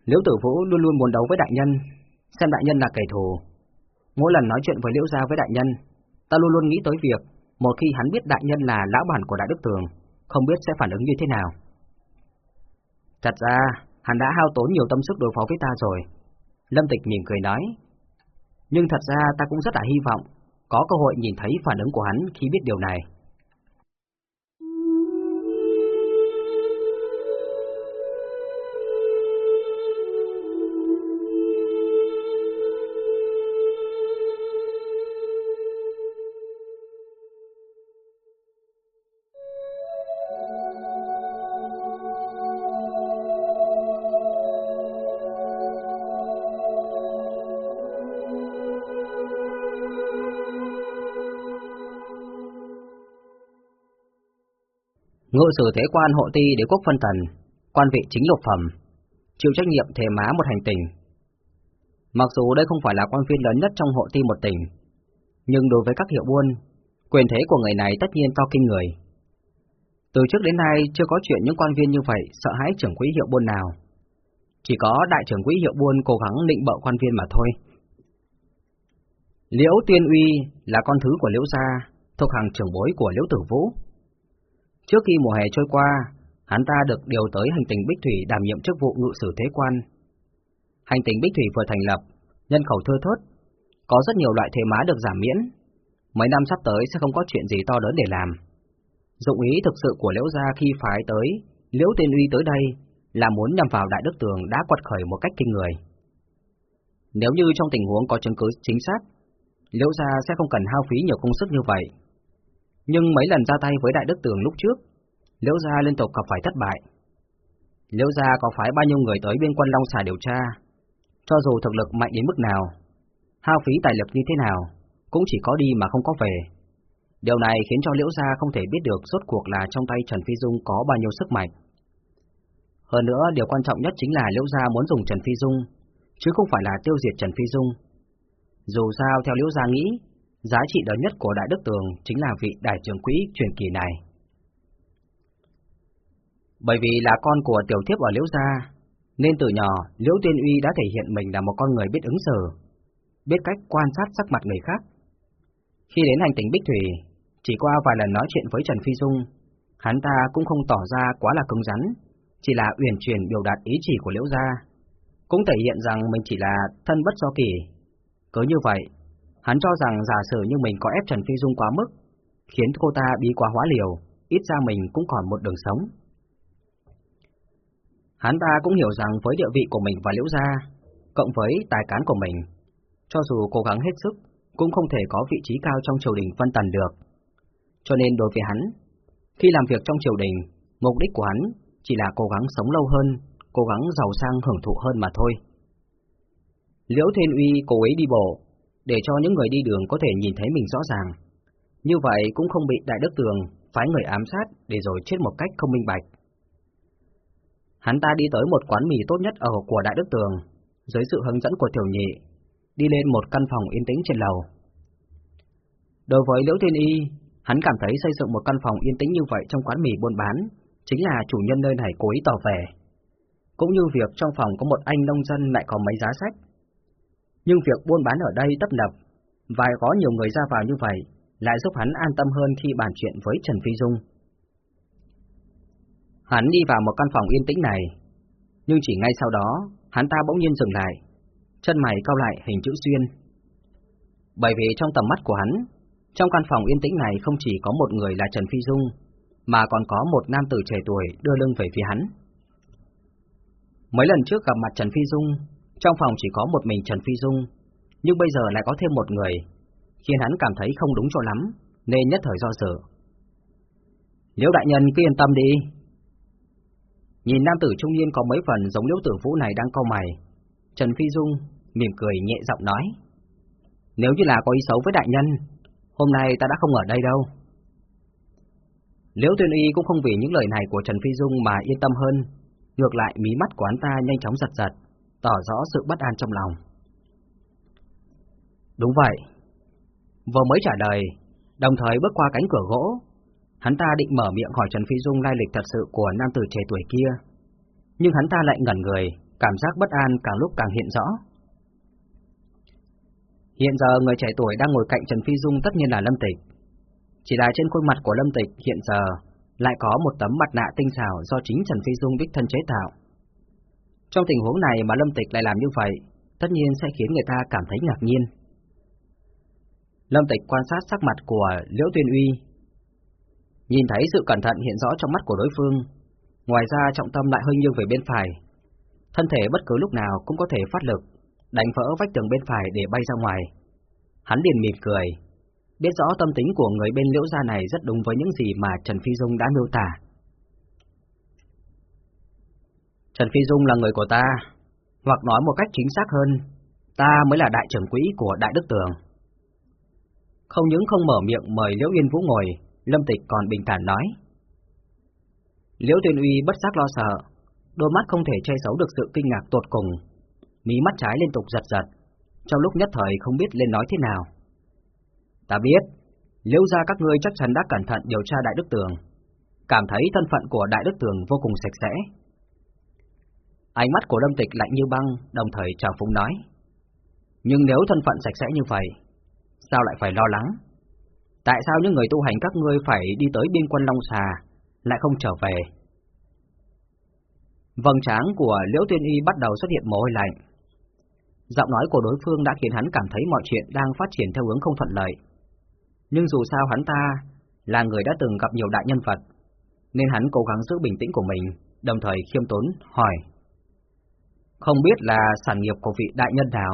Liễu Tử Vũ luôn luôn muốn đấu với đại nhân, xem đại nhân là kẻ thù. Mỗi lần nói chuyện với Liễu gia với đại nhân, ta luôn luôn nghĩ tới việc một khi hắn biết đại nhân là lão bản của Đại Đức Tường, không biết sẽ phản ứng như thế nào. Thật ra, hắn đã hao tốn nhiều tâm sức đối phó với ta rồi. Lâm Tịch mỉm cười nói. Nhưng thật ra ta cũng rất là hy vọng có cơ hội nhìn thấy phản ứng của hắn khi biết điều này. Ngự sử thế quan hộ ti đế quốc phân tần, quan vị chính lục phẩm, chịu trách nhiệm thề má một hành tình. Mặc dù đây không phải là quan viên lớn nhất trong hộ ti một tỉnh, nhưng đối với các hiệu buôn, quyền thế của người này tất nhiên to kinh người. Từ trước đến nay chưa có chuyện những quan viên như vậy sợ hãi trưởng quỹ hiệu buôn nào. Chỉ có đại trưởng quỹ hiệu buôn cố gắng định bợ quan viên mà thôi. Liễu Tuyên Uy là con thứ của Liễu Gia, thuộc hàng trưởng bối của Liễu Tử Vũ. Trước khi mùa hè trôi qua, hắn ta được điều tới hành tinh Bích Thủy đảm nhiệm chức vụ ngự sử thế quan. Hành tinh Bích Thủy vừa thành lập, nhân khẩu thưa thớt, có rất nhiều loại thuế má được giảm miễn. Mấy năm sắp tới sẽ không có chuyện gì to lớn để làm. Dụng ý thực sự của Liễu Gia khi phái tới Liễu Tiên Uy tới đây là muốn nhằm vào Đại Đức Tường đã quật khởi một cách kinh người. Nếu như trong tình huống có chứng cứ chính xác, Liễu Gia sẽ không cần hao phí nhiều công sức như vậy nhưng mấy lần ra tay với Đại Đức Tường lúc trước, Liễu Gia liên tục gặp phải thất bại. Liễu Gia có phái bao nhiêu người tới biên quân Long Xà điều tra, cho dù thực lực mạnh đến mức nào, hao phí tài lực như thế nào, cũng chỉ có đi mà không có về. Điều này khiến cho Liễu Gia không thể biết được rốt cuộc là trong tay Trần Phi Dung có bao nhiêu sức mạnh. Hơn nữa, điều quan trọng nhất chính là Liễu Gia muốn dùng Trần Phi Dung, chứ không phải là tiêu diệt Trần Phi Dung. Dù sao, theo Liễu Gia nghĩ, Giá trị lớn nhất của Đại Đức Tường chính là vị đại trưởng quỹ truyền kỳ này. Bởi vì là con của tiểu thiếp ở Liễu Gia, nên từ nhỏ Liễu Tiên Uy đã thể hiện mình là một con người biết ứng xử, biết cách quan sát sắc mặt người khác. Khi đến hành tinh Bích Thủy, chỉ qua vài lần nói chuyện với Trần Phi Dung, hắn ta cũng không tỏ ra quá là cứng rắn, chỉ là uyển chuyển biểu đạt ý chỉ của Liễu Gia, cũng thể hiện rằng mình chỉ là thân bất do kỳ. Cứ như vậy, Hắn cho rằng giả sử như mình có ép Trần Phi Dung quá mức, khiến cô ta bị quá hóa liều, ít ra mình cũng còn một đường sống. Hắn ta cũng hiểu rằng với địa vị của mình và liễu gia, cộng với tài cán của mình, cho dù cố gắng hết sức, cũng không thể có vị trí cao trong triều đình phân tần được. Cho nên đối với hắn, khi làm việc trong triều đình, mục đích của hắn chỉ là cố gắng sống lâu hơn, cố gắng giàu sang hưởng thụ hơn mà thôi. Liễu Thiên Uy cố ý đi bộ, để cho những người đi đường có thể nhìn thấy mình rõ ràng. Như vậy cũng không bị Đại Đức Tường phái người ám sát để rồi chết một cách không minh bạch. Hắn ta đi tới một quán mì tốt nhất ở của Đại Đức Tường, dưới sự hướng dẫn của Tiểu Nhị, đi lên một căn phòng yên tĩnh trên lầu. Đối với Liễu Thiên Y, hắn cảm thấy xây dựng một căn phòng yên tĩnh như vậy trong quán mì buôn bán, chính là chủ nhân nơi này cố ý tỏ vẻ. Cũng như việc trong phòng có một anh nông dân lại có mấy giá sách, nhưng việc buôn bán ở đây tấp nập, và có nhiều người ra vào như vậy, lại giúp hắn an tâm hơn khi bàn chuyện với Trần Phi Dung. Hắn đi vào một căn phòng yên tĩnh này, nhưng chỉ ngay sau đó, hắn ta bỗng nhiên dừng lại, chân mày cau lại hình chữ xuyên. Bởi vì trong tầm mắt của hắn, trong căn phòng yên tĩnh này không chỉ có một người là Trần Phi Dung, mà còn có một nam tử trẻ tuổi đưa lưng về phía hắn. Mấy lần trước gặp mặt Trần Phi Dung, trong phòng chỉ có một mình Trần Phi Dung, nhưng bây giờ lại có thêm một người, khiến hắn cảm thấy không đúng cho lắm, nên nhất thời do dự. Liễu đại nhân cứ yên tâm đi. Nhìn nam tử trung niên có mấy phần giống liễu tử vũ này đang cau mày, Trần Phi Dung mỉm cười nhẹ giọng nói. Nếu như là có ý xấu với đại nhân, hôm nay ta đã không ở đây đâu. Liễu Tuyên Y cũng không vì những lời này của Trần Phi Dung mà yên tâm hơn, ngược lại mí mắt của hắn ta nhanh chóng giật giật tỏ rõ sự bất an trong lòng. Đúng vậy. Vừa mới trả lời, đồng thời bước qua cánh cửa gỗ, hắn ta định mở miệng hỏi Trần Phi Dung lai lịch thật sự của nam tử trẻ tuổi kia, nhưng hắn ta lại ngẩn người, cảm giác bất an càng lúc càng hiện rõ. Hiện giờ người trẻ tuổi đang ngồi cạnh Trần Phi Dung tất nhiên là Lâm Tịch. Chỉ là trên khuôn mặt của Lâm Tịch hiện giờ lại có một tấm mặt nạ tinh xảo do chính Trần Phi Dung đích thân chế tạo. Trong tình huống này mà Lâm Tịch lại làm như vậy, tất nhiên sẽ khiến người ta cảm thấy ngạc nhiên. Lâm Tịch quan sát sắc mặt của Liễu Tuyên Uy. Nhìn thấy sự cẩn thận hiện rõ trong mắt của đối phương, ngoài ra trọng tâm lại hơi nghiêng về bên phải. Thân thể bất cứ lúc nào cũng có thể phát lực, đánh vỡ vách tường bên phải để bay ra ngoài. Hắn liền mỉm cười, biết rõ tâm tính của người bên liễu gia này rất đúng với những gì mà Trần Phi Dung đã miêu tả. Trần Phi Dung là người của ta, hoặc nói một cách chính xác hơn, ta mới là đại trưởng quỹ của Đại Đức Tường. Không những không mở miệng mời Liễu Yên Vũ ngồi, Lâm Tịch còn bình thản nói. Liễu Tuyên Uy bất giác lo sợ, đôi mắt không thể che giấu được sự kinh ngạc tột cùng, mí mắt trái liên tục giật giật, trong lúc nhất thời không biết lên nói thế nào. Ta biết, Liễu gia các ngươi chắc chắn đã cẩn thận điều tra Đại Đức Tường, cảm thấy thân phận của Đại Đức Tường vô cùng sạch sẽ. Ánh mắt của Lâm Tịch lạnh như băng, đồng thời chào phúng nói. Nhưng nếu thân phận sạch sẽ như vậy, sao lại phải lo lắng? Tại sao những người tu hành các ngươi phải đi tới biên quân Long Xà, lại không trở về? Vầng trán của Liễu Tuyên Y bắt đầu xuất hiện mồ hôi lạnh. Giọng nói của đối phương đã khiến hắn cảm thấy mọi chuyện đang phát triển theo hướng không thuận lợi. Nhưng dù sao hắn ta là người đã từng gặp nhiều đại nhân vật, nên hắn cố gắng giữ bình tĩnh của mình, đồng thời khiêm tốn hỏi. Không biết là sản nghiệp của vị đại nhân nào?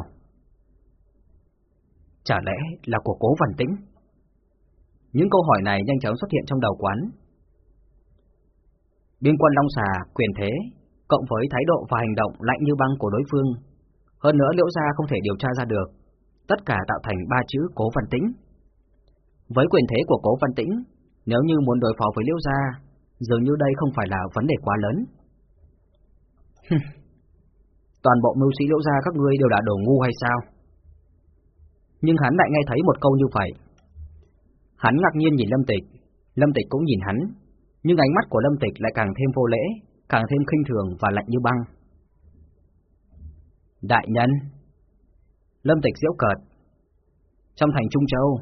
Chả lẽ là của cố văn tĩnh? Những câu hỏi này nhanh chóng xuất hiện trong đầu quán. Biên quân Long Xà, quyền thế, cộng với thái độ và hành động lạnh như băng của đối phương. Hơn nữa liễu gia không thể điều tra ra được, tất cả tạo thành ba chữ cố văn tĩnh. Với quyền thế của cố văn tĩnh, nếu như muốn đối phó với liễu gia, dường như đây không phải là vấn đề quá lớn. Toàn bộ mưu sĩ liễu gia các ngươi đều là đồ ngu hay sao? Nhưng hắn lại nghe thấy một câu như vậy. Hắn ngạc nhiên nhìn Lâm Tịch, Lâm Tịch cũng nhìn hắn, nhưng ánh mắt của Lâm Tịch lại càng thêm vô lễ, càng thêm khinh thường và lạnh như băng. Đại nhân Lâm Tịch diễu cợt Trong thành Trung Châu,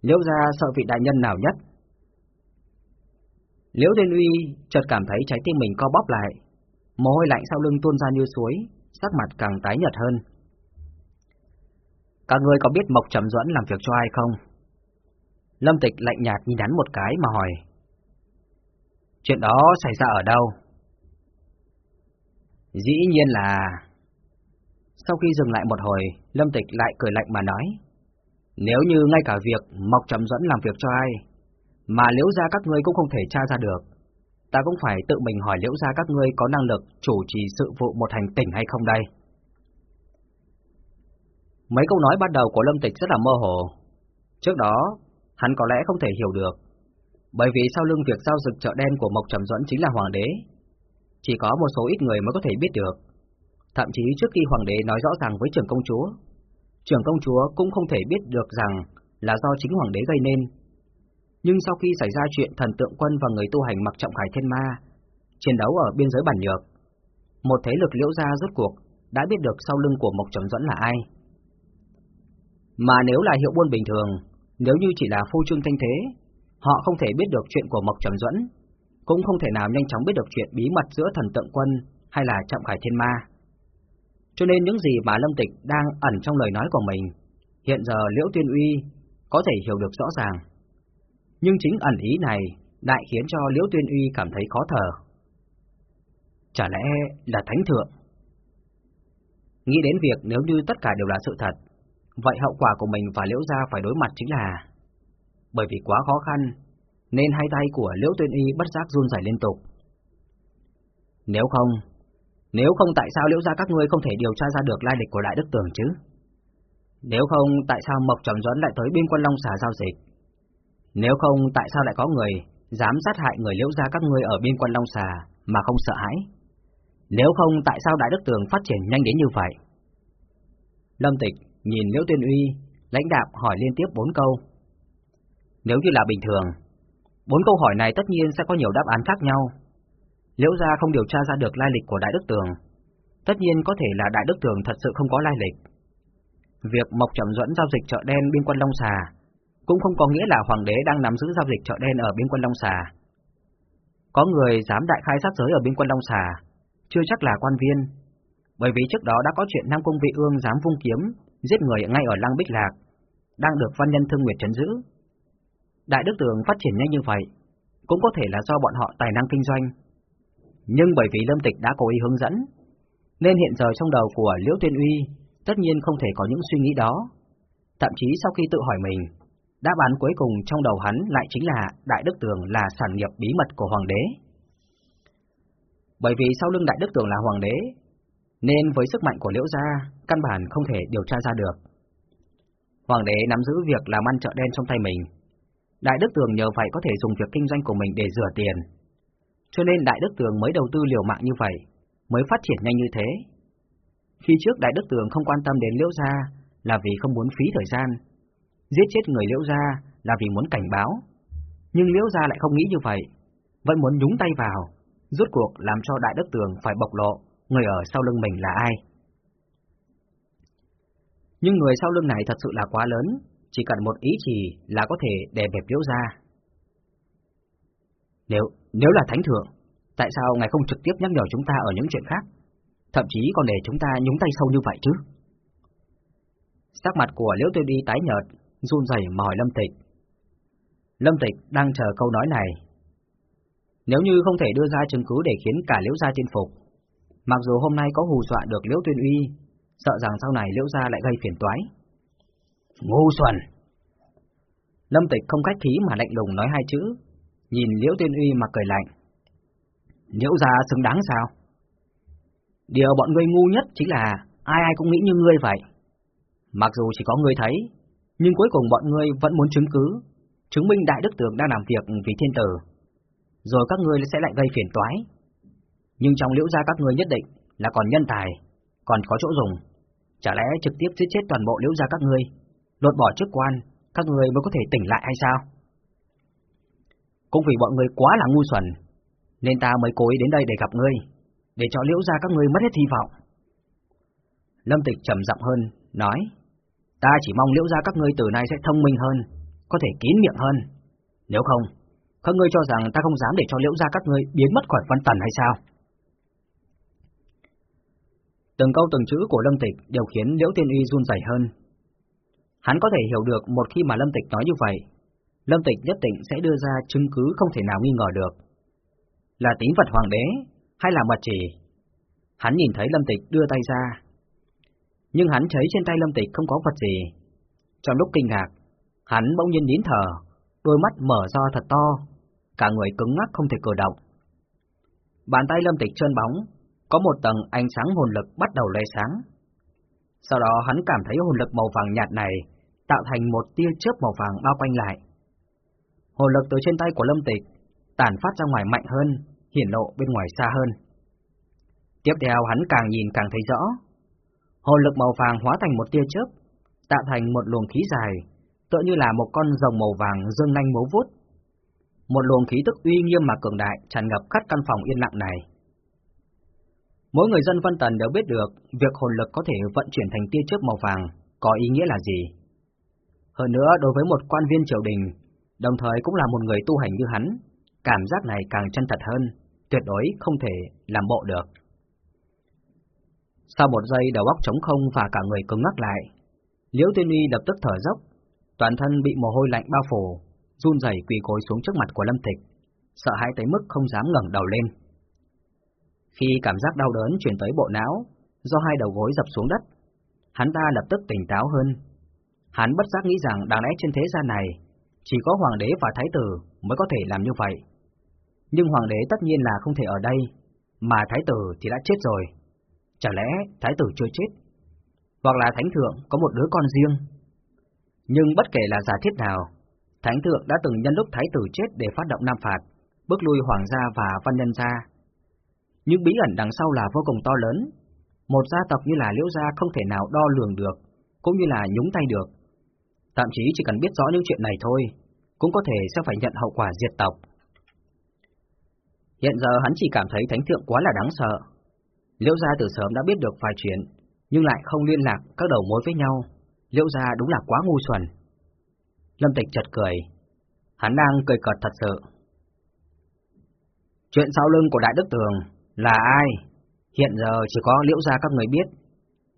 Liễu gia sợ vị đại nhân nào nhất? Liễu Thiên Uy chợt cảm thấy trái tim mình co bóp lại, mồ hôi lạnh sau lưng tuôn ra như suối, sắc mặt càng tái nhợt hơn. Các ngươi có biết Mộc Trầm Duẫn làm việc cho ai không? Lâm Tịch lạnh nhạt nhìn hắn một cái mà hỏi. Chuyện đó xảy ra ở đâu? Dĩ nhiên là... Sau khi dừng lại một hồi, Lâm Tịch lại cười lạnh mà nói. Nếu như ngay cả việc Mộc Trầm Duẫn làm việc cho ai, mà liễu ra các ngươi cũng không thể tra ra được, ta cũng phải tự mình hỏi liễu ra các ngươi có năng lực chủ trì sự vụ một hành tỉnh hay không đây. Mấy câu nói ban đầu của Lâm Tịch rất là mơ hồ. Trước đó, hắn có lẽ không thể hiểu được, bởi vì sau lưng việc giao dịch chợ đen của Mộc Trầm Duẫn chính là Hoàng đế. Chỉ có một số ít người mới có thể biết được. Thậm chí trước khi Hoàng đế nói rõ ràng với trưởng công chúa, trưởng công chúa cũng không thể biết được rằng là do chính Hoàng đế gây nên. Nhưng sau khi xảy ra chuyện thần tượng quân và người tu hành mặc trọng khải thiên ma, chiến đấu ở biên giới bản nhược, một thế lực liễu gia rốt cuộc đã biết được sau lưng của Mộc Trầm Duẫn là ai. Mà nếu là hiệu buôn bình thường, nếu như chỉ là phu trương thanh thế, họ không thể biết được chuyện của Mộc Trầm Duẫn, cũng không thể nào nhanh chóng biết được chuyện bí mật giữa thần tượng quân hay là trọng khải thiên ma. Cho nên những gì mà Lâm Tịch đang ẩn trong lời nói của mình, hiện giờ Liễu Tuyên Uy có thể hiểu được rõ ràng. Nhưng chính ẩn ý này lại khiến cho Liễu Tuyên Uy cảm thấy khó thở. Chả lẽ là thánh thượng? Nghĩ đến việc nếu như tất cả đều là sự thật, vậy hậu quả của mình và Liễu Gia phải đối mặt chính là... Bởi vì quá khó khăn, nên hai tay của Liễu Tuyên Y bất giác run rẩy liên tục. Nếu không, nếu không tại sao Liễu Gia các ngươi không thể điều tra ra được lai lịch của Đại Đức Tường chứ? Nếu không tại sao Mộc Trầm Duẫn lại tới biên quân Long xà giao dịch? Nếu không tại sao lại có người dám sát hại người Liễu Gia các ngươi ở biên quan Long xà mà không sợ hãi? Nếu không tại sao Đại Đức Tường phát triển nhanh đến như vậy? Lâm Tịch nhìn Liễu Tuyên Uy, lãnh đạm hỏi liên tiếp bốn câu. Nếu như là bình thường, Bốn câu hỏi này tất nhiên sẽ có nhiều đáp án khác nhau. Liễu gia không điều tra ra được lai lịch của Đại Đức Tường. Tất nhiên có thể là Đại Đức Tường thật sự không có lai lịch. Việc Mộc Trầm Duẫn giao dịch chợ đen biên quan Long Xà cũng không có nghĩa là Hoàng đế đang nắm giữ giao dịch chợ đen ở biên quân Long Xà. Có người dám đại khai sát giới ở biên quân Long Xà, chưa chắc là quan viên, bởi vì trước đó đã có chuyện Nam Cung Vị Ương dám vung kiếm, giết người ngay ở Lăng Bích Lạc, đang được văn nhân thương nguyệt trấn giữ. Đại đức tường phát triển nhanh như vậy, cũng có thể là do bọn họ tài năng kinh doanh. Nhưng bởi vì Lâm Tịch đã cố ý hướng dẫn, nên hiện giờ trong đầu của Liễu Tuyên Uy tất nhiên không thể có những suy nghĩ đó. Thậm chí sau khi tự hỏi mình, đáp án cuối cùng trong đầu hắn lại chính là Đại Đức Tường là sản nghiệp bí mật của Hoàng đế. Bởi vì sau lưng Đại Đức Tường là Hoàng đế, nên với sức mạnh của Liễu Gia, căn bản không thể điều tra ra được. Hoàng đế nắm giữ việc làm ăn chợ đen trong tay mình. Đại Đức Tường nhờ vậy có thể dùng việc kinh doanh của mình để rửa tiền. Cho nên Đại Đức Tường mới đầu tư liều mạng như vậy, mới phát triển nhanh như thế. Khi trước Đại Đức Tường không quan tâm đến Liễu Gia là vì không muốn phí thời gian. Giết chết người Liễu Gia là vì muốn cảnh báo. Nhưng Liễu Gia lại không nghĩ như vậy, vẫn muốn nhúng tay vào, rút cuộc làm cho Đại Đức Tường phải bộc lộ người ở sau lưng mình là ai. Nhưng người sau lưng này thật sự là quá lớn, chỉ cần một ý chỉ là có thể đè bẹp liễu gia. Nếu, nếu là thánh thượng, tại sao ngài không trực tiếp nhắc nhở chúng ta ở những chuyện khác, thậm chí còn để chúng ta nhúng tay sâu như vậy chứ? Sắc mặt của liễu tuyên đi tái nhợt, run rẩy mỏi lâm tịch. Lâm tịch đang chờ câu nói này. Nếu như không thể đưa ra chứng cứ để khiến cả liễu gia tin phục, mặc dù hôm nay có hù dọa được liễu tuyên uy, sợ rằng sau này liễu gia lại gây phiền toái. Ngu xuẩn! Lâm Tịch không khách khí mà lạnh lùng nói hai chữ, nhìn liễu tuyên uy mà cười lạnh. Liễu gia xứng đáng sao? Điều bọn ngươi ngu nhất chính là ai ai cũng nghĩ như ngươi vậy. Mặc dù chỉ có ngươi thấy, nhưng cuối cùng bọn ngươi vẫn muốn chứng cứ, chứng minh Đại Đức Tường đang làm việc vì thiên tử, rồi các ngươi sẽ lại gây phiền toái. Nhưng trong liễu gia các ngươi nhất định là còn nhân tài, còn có chỗ dùng. Chả lẽ trực tiếp giết chết toàn bộ liễu gia các ngươi, lột bỏ chức quan, các ngươi mới có thể tỉnh lại hay sao? Cũng vì bọn ngươi quá là ngu xuẩn, nên ta mới cố ý đến đây để gặp ngươi, để cho liễu gia các ngươi mất hết hy vọng. Lâm Tịch trầm giọng hơn, nói, ta chỉ mong liễu gia các ngươi từ nay sẽ thông minh hơn, có thể kín miệng hơn. Nếu không, các ngươi cho rằng ta không dám để cho liễu gia các ngươi biến mất khỏi văn tần hay sao? Từng câu từng chữ của Lâm Tịch đều khiến Liễu Tiên Uy run rẩy hơn. Hắn có thể hiểu được một khi mà Lâm Tịch nói như vậy, Lâm Tịch nhất định sẽ đưa ra chứng cứ không thể nào nghi ngờ được. Là tín vật hoàng đế hay là mật chỉ? Hắn nhìn thấy Lâm Tịch đưa tay ra. Nhưng hắn thấy trên tay Lâm Tịch không có vật gì. Trong lúc kinh ngạc, hắn bỗng nhiên nín thở, đôi mắt mở ra thật to, cả người cứng ngắc không thể cử động. Bàn tay Lâm Tịch trơn bóng, có một tầng ánh sáng hồn lực bắt đầu lóe sáng. Sau đó hắn cảm thấy hồn lực màu vàng nhạt này tạo thành một tia chớp màu vàng bao quanh lại. Hồn lực từ trên tay của Lâm Tịch tản phát ra ngoài mạnh hơn, hiển lộ bên ngoài xa hơn. Tiếp theo hắn càng nhìn càng thấy rõ. Hồn lực màu vàng hóa thành một tia chớp, tạo thành một luồng khí dài, tựa như là một con rồng màu vàng dương nhanh mấu vuốt. Một luồng khí tức uy nghiêm mà cường đại tràn ngập khắp căn phòng yên lặng này. Mỗi người dân Vân Tần đều biết được việc hồn lực có thể vận chuyển thành tia chớp màu vàng có ý nghĩa là gì. Hơn nữa đối với một quan viên triều đình, đồng thời cũng là một người tu hành như hắn, cảm giác này càng chân thật hơn, tuyệt đối không thể làm bộ được. Sau một giây đầu óc trống không và cả người cứng ngắc lại, Liễu tiên Uy lập tức thở dốc, toàn thân bị mồ hôi lạnh bao phủ, run rẩy quỳ gối xuống trước mặt của Lâm Tịch, sợ hãi tới mức không dám ngẩng đầu lên. Khi cảm giác đau đớn truyền tới bộ não, do hai đầu gối dập xuống đất, hắn ta lập tức tỉnh táo hơn. Hắn bất giác nghĩ rằng đáng lẽ trên thế gian này, chỉ có hoàng đế và thái tử mới có thể làm như vậy. Nhưng hoàng đế tất nhiên là không thể ở đây, mà thái tử thì đã chết rồi. Chả lẽ thái tử chưa chết? Hoặc là thánh thượng có một đứa con riêng? Nhưng bất kể là giả thiết nào, thánh thượng đã từng nhân lúc thái tử chết để phát động nam phạt, bước lui hoàng gia và văn nhân gia, những bí ẩn đằng sau là vô cùng to lớn. Một gia tộc như là Liễu Gia không thể nào đo lường được, cũng như là nhúng tay được. Thậm chí chỉ cần biết rõ những chuyện này thôi, cũng có thể sẽ phải nhận hậu quả diệt tộc. Hiện giờ hắn chỉ cảm thấy thánh thượng quá là đáng sợ. Liễu gia từ sớm đã biết được vài chuyện, nhưng lại không liên lạc các đầu mối với nhau. Liễu gia đúng là quá ngu xuẩn. Lâm Tịch chợt cười. Hắn đang cười cợt thật sự. Chuyện sau lưng của Đại Đức Tường là ai? Hiện giờ chỉ có liễu gia các người biết.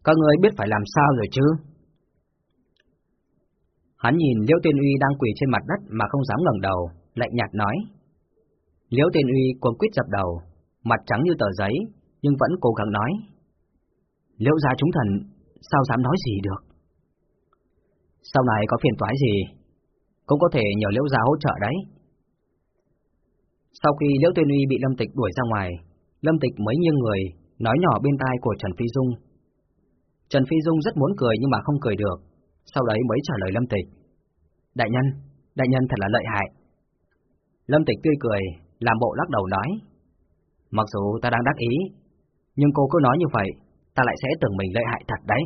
Các người biết phải làm sao rồi chứ? Hắn nhìn Liễu Tiên Uy đang quỳ trên mặt đất mà không dám ngẩng đầu, lạnh nhạt nói. Liễu Tiên Uy cuồng quýt dập đầu, mặt trắng như tờ giấy, nhưng vẫn cố gắng nói. Liễu gia chúng thần, sao dám nói gì được? Sau này có phiền toái gì, cũng có thể nhờ Liễu gia hỗ trợ đấy. Sau khi Liễu Tuyên Uy bị Lâm Tịch đuổi ra ngoài, Lâm Tịch mới nghiêng người, nói nhỏ bên tai của Trần Phi Dung. Trần Phi Dung rất muốn cười nhưng mà không cười được, sau đấy mới trả lời Lâm Tịch. Đại nhân, đại nhân thật là lợi hại. Lâm Tịch tươi cười, làm bộ lắc đầu nói. Mặc dù ta đang đắc ý, nhưng cô cứ nói như vậy, ta lại sẽ tưởng mình lợi hại thật đấy.